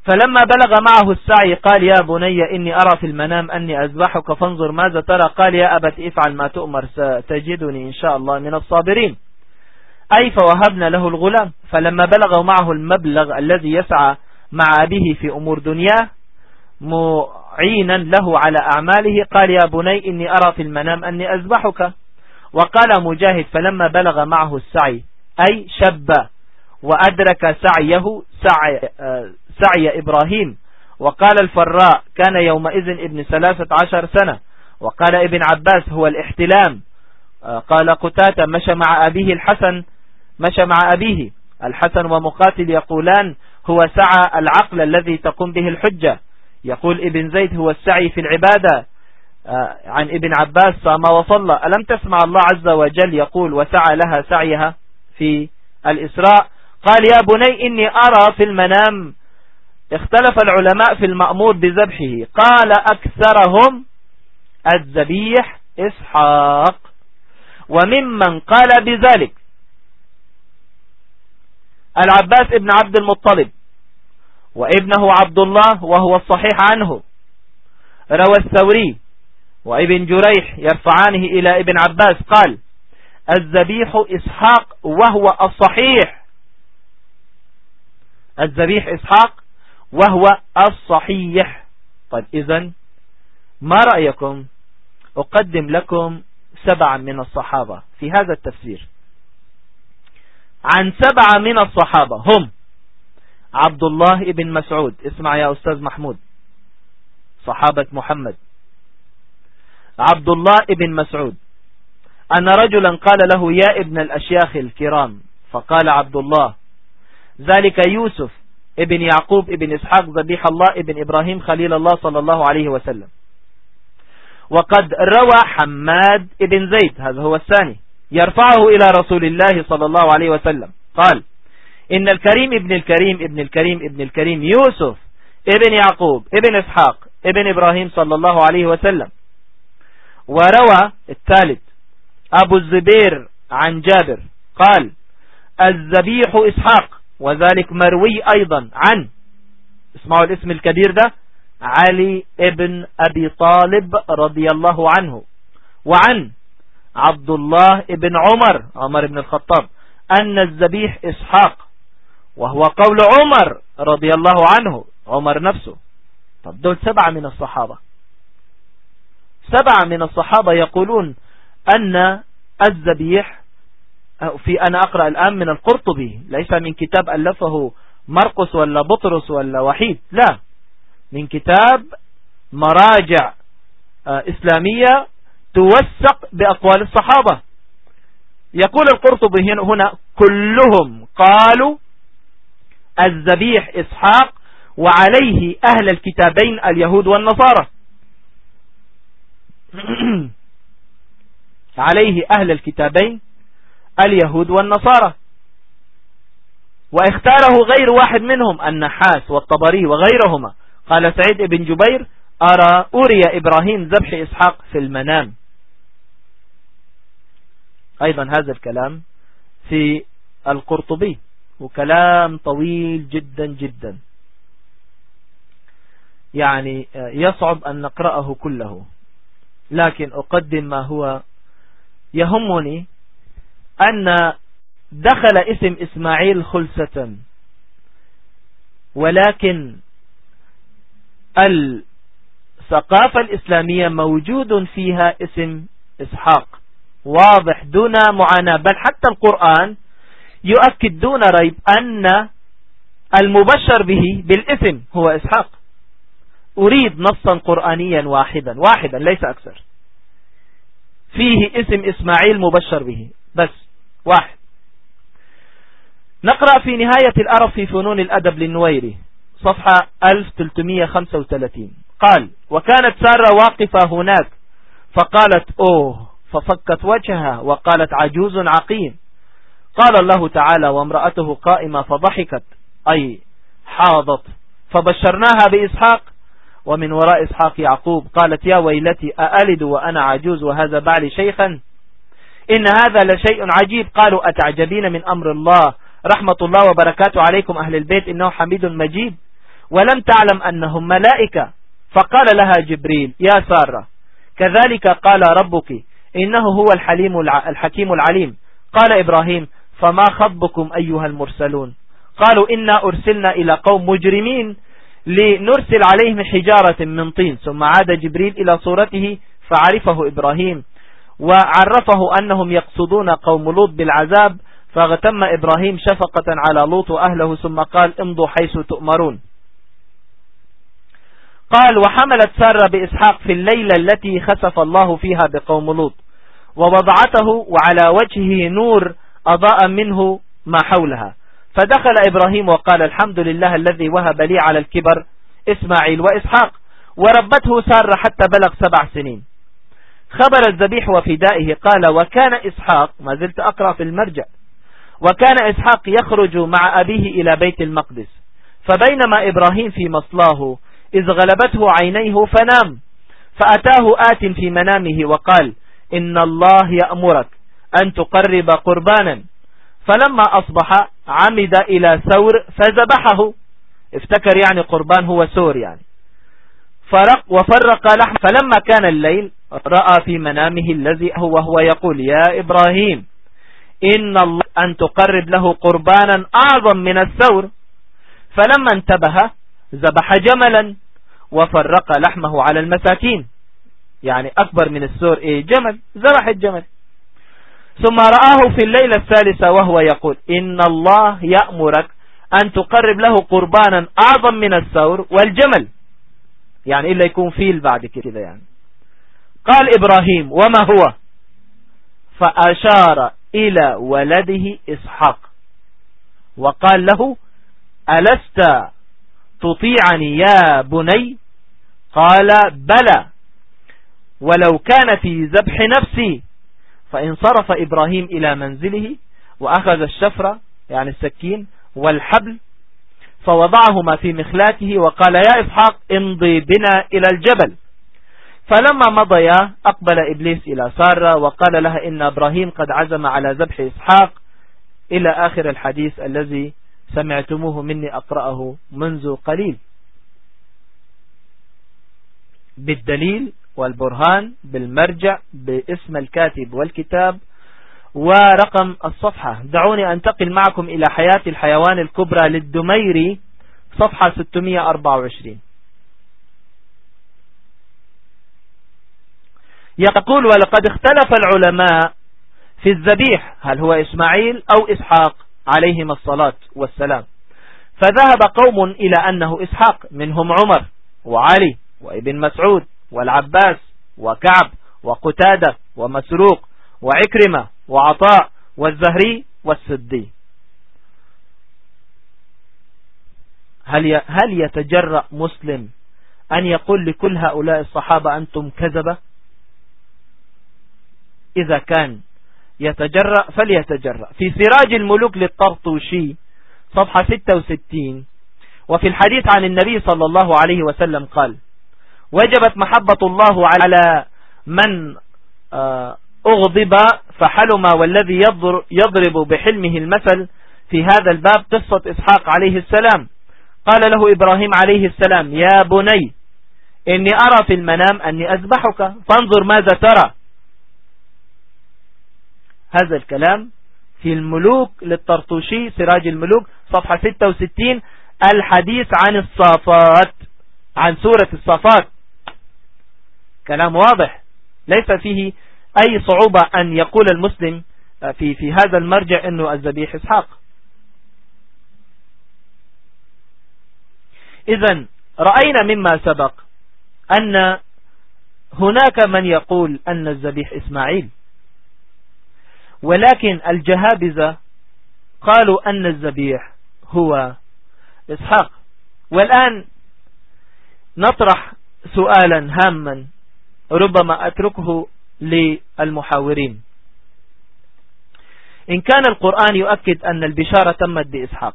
فلما بلغ معه السعي قال يا بني إني أرى في المنام أني أذبحك فانظر ماذا ترى قال يا أبت افعل ما تؤمر ستجدني إن شاء الله من الصابرين أي فوهبنا له الغلام فلما بلغ معه المبلغ الذي يسعى مع أبيه في أمور دنياه معينا له على أعماله قال يا بني إني أرى في المنام أني أذبحك وقال مجاهد فلما بلغ معه السعي أي شب وأدرك سعيه سعي, سعي إبراهيم. وقال الفراء كان يومئذ ابن ثلاثة عشر سنة. وقال ابن عباس هو الاحتلام. قال قتاتة مشى مع أبيه الحسن. مشى مع أبيه. الحسن ومقاتل يقولان هو سعى العقل الذي تقوم به الحجة. يقول ابن زيد هو السعي في العبادة. آه، عن ابن عباس صام وصلى. ألم تسمع الله عز وجل يقول وسعى لها سعيها في الإسراء؟ قال يا بني إني أرى في المنام اختلف العلماء في المأمور بذبحه. قال أكثرهم الذبيح إسحاق وممن قال بذلك العباس ابن عبد المطلب وابنه عبد الله وهو الصحيح عنه. روى الثوري وابن جريح يرفعانه إلى ابن عباس قال الذبيح إسحاق وهو الصحيح. الذبيح إسحاق وهو الصحيح. طيب إذن ما رأيكم؟ أقدم لكم سبعا من الصحابة في هذا التفسير. عن سبعة من الصحابة هم عبد الله بن مسعود. اسمع يا أستاذ محمود. صحابة محمد. عبد الله بن مسعود. أن رجلا قال له يا ابن الأشياخ الكرام. فقال عبد الله ذلك يوسف ابن يعقوب ابن إسحاق ذبيح الله ابن إبراهيم خليل الله صلى الله عليه وسلم. وقد روى حماد ابن زيد هذا هو الثاني يرفعه إلى رسول الله صلى الله عليه وسلم. قال إن الكريم ابن الكريم ابن الكريم ابن الكريم يوسف ابن يعقوب ابن إسحاق ابن إبراهيم صلى الله عليه وسلم. وروى الثالث أبو الزبير عن جابر قال الزبيح إسحاق وذلك مروي أيضا عن اسمعوا الاسم الكبير ده علي ابن أبي طالب رضي الله عنه وعن عبد الله ابن عمر عمر بن الخطاب أن الزبيح إسحاق وهو قول عمر رضي الله عنه عمر نفسه. طب دول سبعة من الصحابة. سبعة من الصحابة يقولون أن الزبيح في أنا أقرأ الآن من القرطبي. ليس من كتاب ألفه مرقس ولا بطرس ولا وحيد. لا. من كتاب مراجع آه، إسلامية توثق بأقوال الصحابة. يقول القرطبي هنا كلهم قالوا الذبيح إسحاق وعليه أهل الكتابين اليهود والنصارى. عليه أهل الكتابين اليهود والنصارى. واختاره غير واحد منهم النحاس والطبري وغيرهما. قال سعيد بن جبير أرى أري إبراهيم ذبح إسحاق في المنام. أيضا هذا الكلام في القرطبي وكلام طويل جدا جدا. يعني يصعب أن نقرأه كله. لكن أقدم ما هو يهمني أن دخل اسم إسماعيل خلسة ولكن الثقافة الإسلامية موجود فيها اسم إسحاق واضح دون معاناة بل حتى القرآن يؤكد دون ريب أن المبشر به بالاسم هو إسحاق. أريد نصا قرآنيا واحدا واحدا ليس أكثر. فيه اسم إسماعيل مبشر به. بس واحد. نقرأ في نهاية الأرب في فنون الأدب للنويري صفحة 1335 قال وكانت سارة واقفة هناك فقالت أوه ففكت وجهها وقالت عجوز عقيم. قال الله تعالى وامرأته قائمة فضحكت أي حاضت فبشرناها بإسحاق. ومن وراء إسحاق يعقوب. قالت يا ويلتي أألد وأنا عجوز وهذا بعلي شيخا؟ إن هذا لشيء عجيب. قالوا أتعجبين من أمر الله؟ رحمة الله وبركاته عليكم أهل البيت إنه حميد مجيد. ولم تعلم أنهم ملائكة. فقال لها جبريل يا سارة كذلك قال ربك إنه هو الحليم الحكيم العليم. قال إبراهيم فما خطبكم أيها المرسلون؟ قالوا إنا أرسلنا إلى قوم مجرمين لنرسل عليهم حجارة من طين. ثم عاد جبريل إلى صورته فعرفه إبراهيم. وعرفه أنهم يقصدون قوم لوط بالعذاب فاغتم إبراهيم شفقة على لوط وأهله ثم قال امضوا حيث تؤمرون. قال وحملت سارة بإسحاق في الليلة التي خسف الله فيها بقوم لوط ووضعته وعلى وجهه نور أضاء منه ما حولها. فدخل إبراهيم وقال الحمد لله الذي وهب لي على الكبر إسماعيل وإسحاق وربته سارة حتى بلغ سبع سنين. خبر الذبيح وفدائه قال وكان إسحاق ما زلت أقرأ في المرجع وكان إسحاق يخرج مع أبيه إلى بيت المقدس فبينما إبراهيم في مصلاه إذ غلبته عينيه فنام فأتاه آت في منامه وقال إن الله يأمرك أن تقرب قربانا. فلما أصبح عمد إلى ثور فذبحه افتكر يعني قربان هو سور يعني. فرق وفرق لحم فلما كان الليل رأى في منامه الذي هو هو يقول يا إبراهيم إن الله أن تقرب له قربانا أعظم من الثور. فلما انتبه ذبح جملا وفرق لحمه على المساكين. يعني أكبر من السور إيه جمل زرح الجمل. ثم رآه في الليلة الثالثة وهو يقول إن الله يأمرك أن تقرب له قربانا أعظم من الثور والجمل. يعني إلا يكون فيل بعد كده يعني. قال إبراهيم وما هو؟ فأشار إلى ولده إسحاق وقال له ألست تطيعني يا بني؟ قال بلى ولو كان في ذبح نفسي. فانصرف إبراهيم إلى منزله وأخذ الشفرة يعني السكين والحبل فوضعهما في مخلاته وقال يا إسحاق امضي بنا إلى الجبل. فلما مضيا أقبل إبليس إلى سارة وقال لها إن إبراهيم قد عزم على ذبح إسحاق إلى آخر الحديث الذي سمعتموه مني أقرأه منذ قليل. بالدليل والبرهان بالمرجع باسم الكاتب والكتاب ورقم الصفحة. دعوني أنتقل معكم إلى حياة الحيوان الكبرى للدميري صفحة 624 يقول ولقد اختلف العلماء في الذبيح هل هو إسماعيل أو إسحاق عليهما الصلاة والسلام. فذهب قوم إلى أنه إسحاق منهم عمر وعلي وابن مسعود والعباس وكعب وقتادة ومسروق وعكرمة وعطاء والزهري والسدي. هل هل يتجرأ مسلم أن يقول لكل هؤلاء الصحابة أنتم كذبة؟ إذا كان يتجرأ فليتجرأ. في سراج الملوك للطرطوشي صفحة 66 وفي الحديث عن النبي صلى الله عليه وسلم قال وجبت محبة الله على من آه، أغضب فحلم والذي يضرب بحلمه المثل في هذا الباب قصة إسحاق عليه السلام. قال له إبراهيم عليه السلام يا بني إني أرى في المنام أني أذبحك فانظر ماذا ترى. هذا الكلام في الملوك للطرطوشي سراج الملوك صفحة 66 الحديث عن الصافات عن سورة الصافات. كلام واضح. ليس فيه أي صعوبة أن يقول المسلم في في هذا المرجع أنه الذبيح إسحاق. إذا رأينا مما سبق أن هناك من يقول أن الذبيح إسماعيل. ولكن الجهابزة قالوا أن الذبيح هو إسحاق. والآن نطرح سؤالا هاما ربما أتركه للمحاورين. إن كان القرآن يؤكد أن البشارة تمت بإسحاق.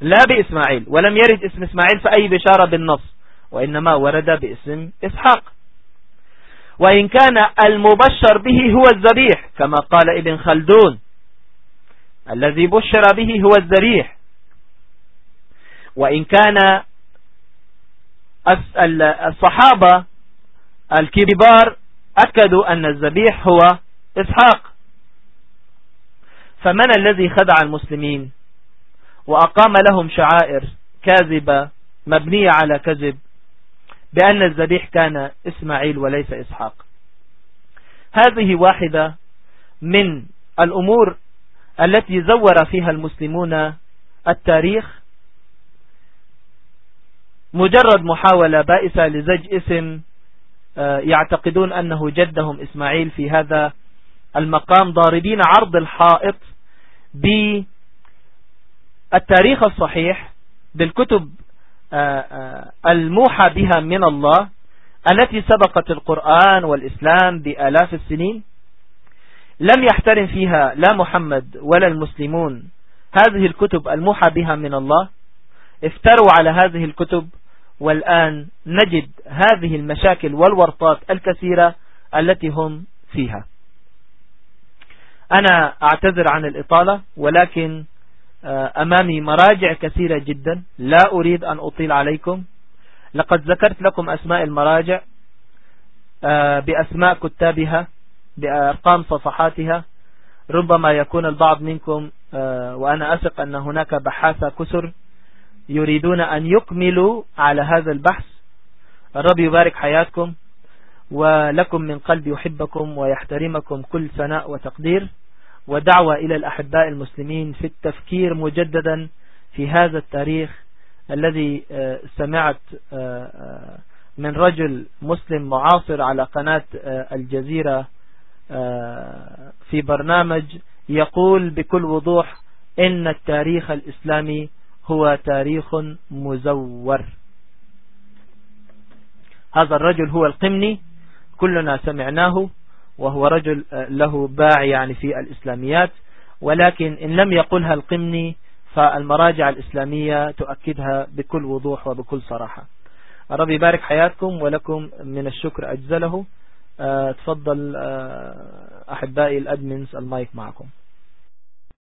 لا بإسماعيل ولم يرد اسم إسماعيل في أي بشارة بالنص وإنما ورد باسم إسحاق. وإن كان المبشر به هو الذبيح كما قال ابن خلدون الذي بشر به هو الذبيح. وإن كان الصحابة الكبار أكدوا أن الذبيح هو إسحاق. فمن الذي خدع المسلمين؟ وأقام لهم شعائر كاذبة مبنية على كذب. بأن الذبيح كان إسماعيل وليس إسحاق. هذه واحدة من الأمور التي زور فيها المسلمون التاريخ. مجرد محاولة بائسة لزج اسم آه، يعتقدون أنه جدهم إسماعيل في هذا المقام ضاربين عرض الحائط بالتاريخ الصحيح بالكتب الموحى بها من الله التي سبقت القرآن والإسلام بآلاف السنين لم يحترم فيها لا محمد ولا المسلمون. هذه الكتب الموحى بها من الله. افتروا على هذه الكتب والآن نجد هذه المشاكل والورطات الكثيرة التي هم فيها. أنا أعتذر عن الإطالة ولكن آه، أمامي مراجع كثيرة جدا. لا أريد أن أطيل عليكم. لقد ذكرت لكم أسماء المراجع آه، بأسماء كتابها بأرقام صفحاتها. ربما يكون البعض منكم آه، وأنا أثق أن هناك بحاثة كسر يريدون أن يكملوا على هذا البحث. الرب يبارك حياتكم ولكم من قلب يحبكم ويحترمكم كل ثناء وتقدير. ودعوة إلى الأحباء المسلمين في التفكير مجددا في هذا التاريخ الذي آه، سمعت آه، آه، من رجل مسلم معاصر على قناة الجزيرة في برنامج يقول بكل وضوح إن التاريخ الإسلامي هو تاريخ مزور. هذا الرجل هو القمني كلنا سمعناه. وهو رجل له باع يعني في الإسلاميات ولكن إن لم يقلها القمني فالمراجع الإسلامية تؤكدها بكل وضوح وبكل صراحة. رب يبارك حياتكم ولكم من الشكر أجزله. أه تفضل أه أحبائي الأدمنز المايك معكم.